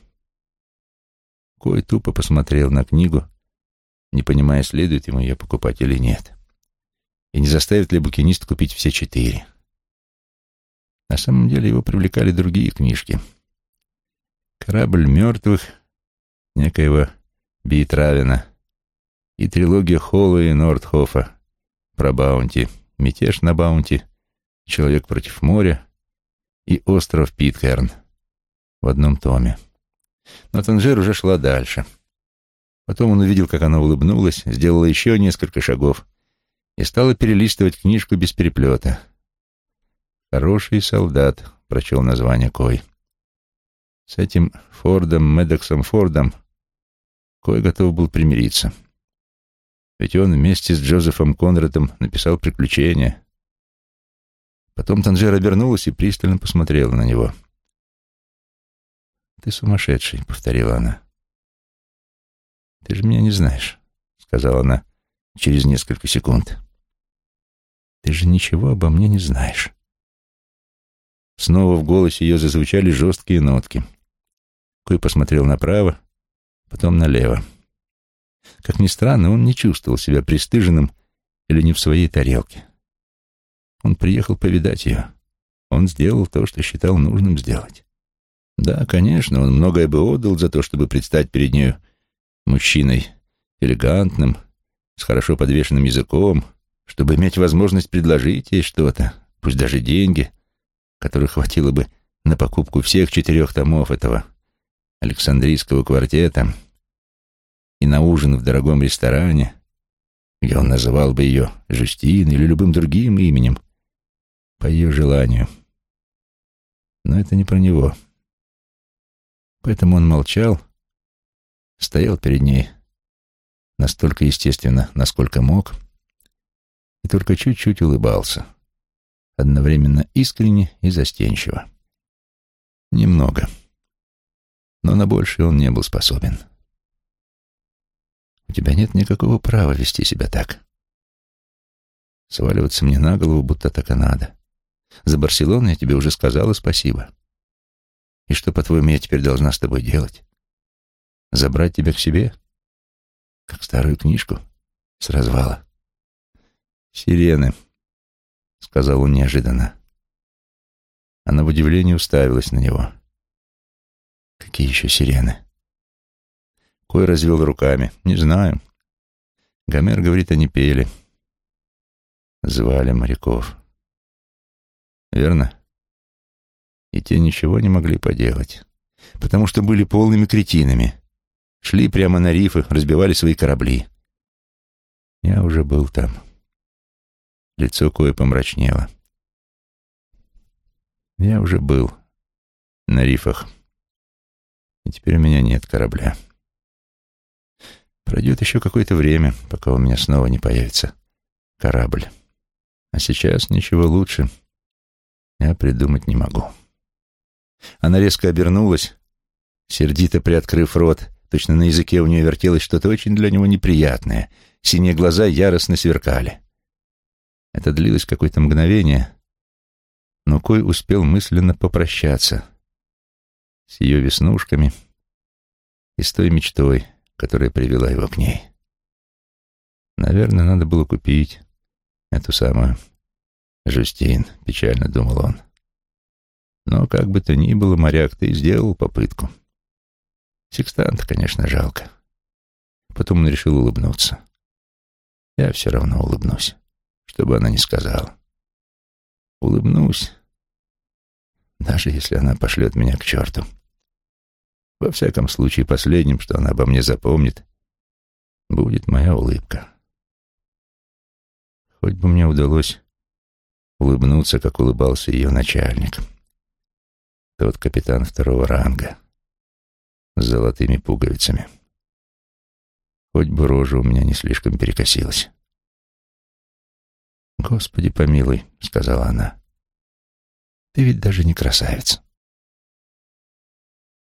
Кой тупо посмотрел на книгу, не понимая, следует ему ее покупать или нет. И не заставит ли букинист купить все четыре. На самом деле его привлекали другие книжки. «Корабль мертвых» некоего Бейтравина и трилогия Холла и Нордхофа про Баунти, «Мятеж на Баунти», «Человек против моря», и остров Питкерн в одном томе. Но Танжер уже шла дальше. Потом он увидел, как она улыбнулась, сделала еще несколько шагов и стала перелистывать книжку без переплета. «Хороший солдат», — прочел название Кой. С этим Фордом, Медексом Фордом Кой готов был примириться. Ведь он вместе с Джозефом Конрадом написал «Приключения», Потом Танжер обернулась и пристально посмотрела на него. «Ты сумасшедший», — повторила она. «Ты же меня не знаешь. — сказала она через несколько секунд. «Ты же ничего обо мне не знаешь». Снова в голосе ее зазвучали жесткие нотки. Кой посмотрел направо, потом налево. Как ни странно, он не чувствовал себя пристыженным или не в своей тарелке. Он приехал повидать ее. Он сделал то, что считал нужным сделать. Да, конечно, он многое бы отдал за то, чтобы предстать перед нею мужчиной элегантным, с хорошо подвешенным языком, чтобы иметь возможность предложить ей что-то, пусть даже деньги, которых хватило бы на покупку всех четырех томов этого Александрийского квартета и на ужин в дорогом ресторане, где он называл бы ее Жюстин или любым другим именем, по ее желанию. Но это не про него. Поэтому он молчал, стоял перед ней настолько естественно, насколько мог, и только чуть-чуть улыбался, одновременно искренне и застенчиво. Немного. Но на большее он не был способен. У тебя нет никакого права вести себя так. Сваливаться мне на голову, будто так и надо. За Барселону я тебе уже сказала спасибо. И что, по-твоему, я теперь должна с тобой делать? Забрать тебя к себе? Как старую книжку с развала. «Сирены», — сказал он неожиданно. Она в удивлении уставилась на него. «Какие еще сирены?» Кой развел руками. «Не знаю. Гомер говорит, они пели. Звали моряков. Верно? И те ничего не могли поделать, потому что были полными кретинами. Шли прямо на рифы, разбивали свои корабли. Я уже был там. Лицо кое помрачнело. Я уже был на рифах, и теперь у меня нет корабля. Пройдет еще какое-то время, пока у меня снова не появится корабль. А сейчас ничего лучше я придумать не могу. Она резко обернулась, сердито приоткрыв рот, Точно на языке у нее вертелось что-то очень для него неприятное. Синие глаза яростно сверкали. Это длилось какое-то мгновение, но Кой успел мысленно попрощаться с ее веснушками и с той мечтой, которая привела его к ней. Наверное, надо было купить эту самую Жустин, печально думал он. Но как бы то ни было, моряк, ты сделал попытку. Секстанта, конечно, жалко. Потом он решил улыбнуться. Я все равно улыбнусь, что бы она ни сказала. Улыбнусь, даже если она пошлет меня к черту. Во всяком случае, последним, что она обо мне запомнит, будет моя улыбка. Хоть бы мне удалось улыбнуться, как улыбался ее начальник, тот капитан второго ранга с золотыми пуговицами. Хоть бы рожа у меня не слишком перекосилась. «Господи помилуй», — сказала она, — «ты ведь даже не красавица».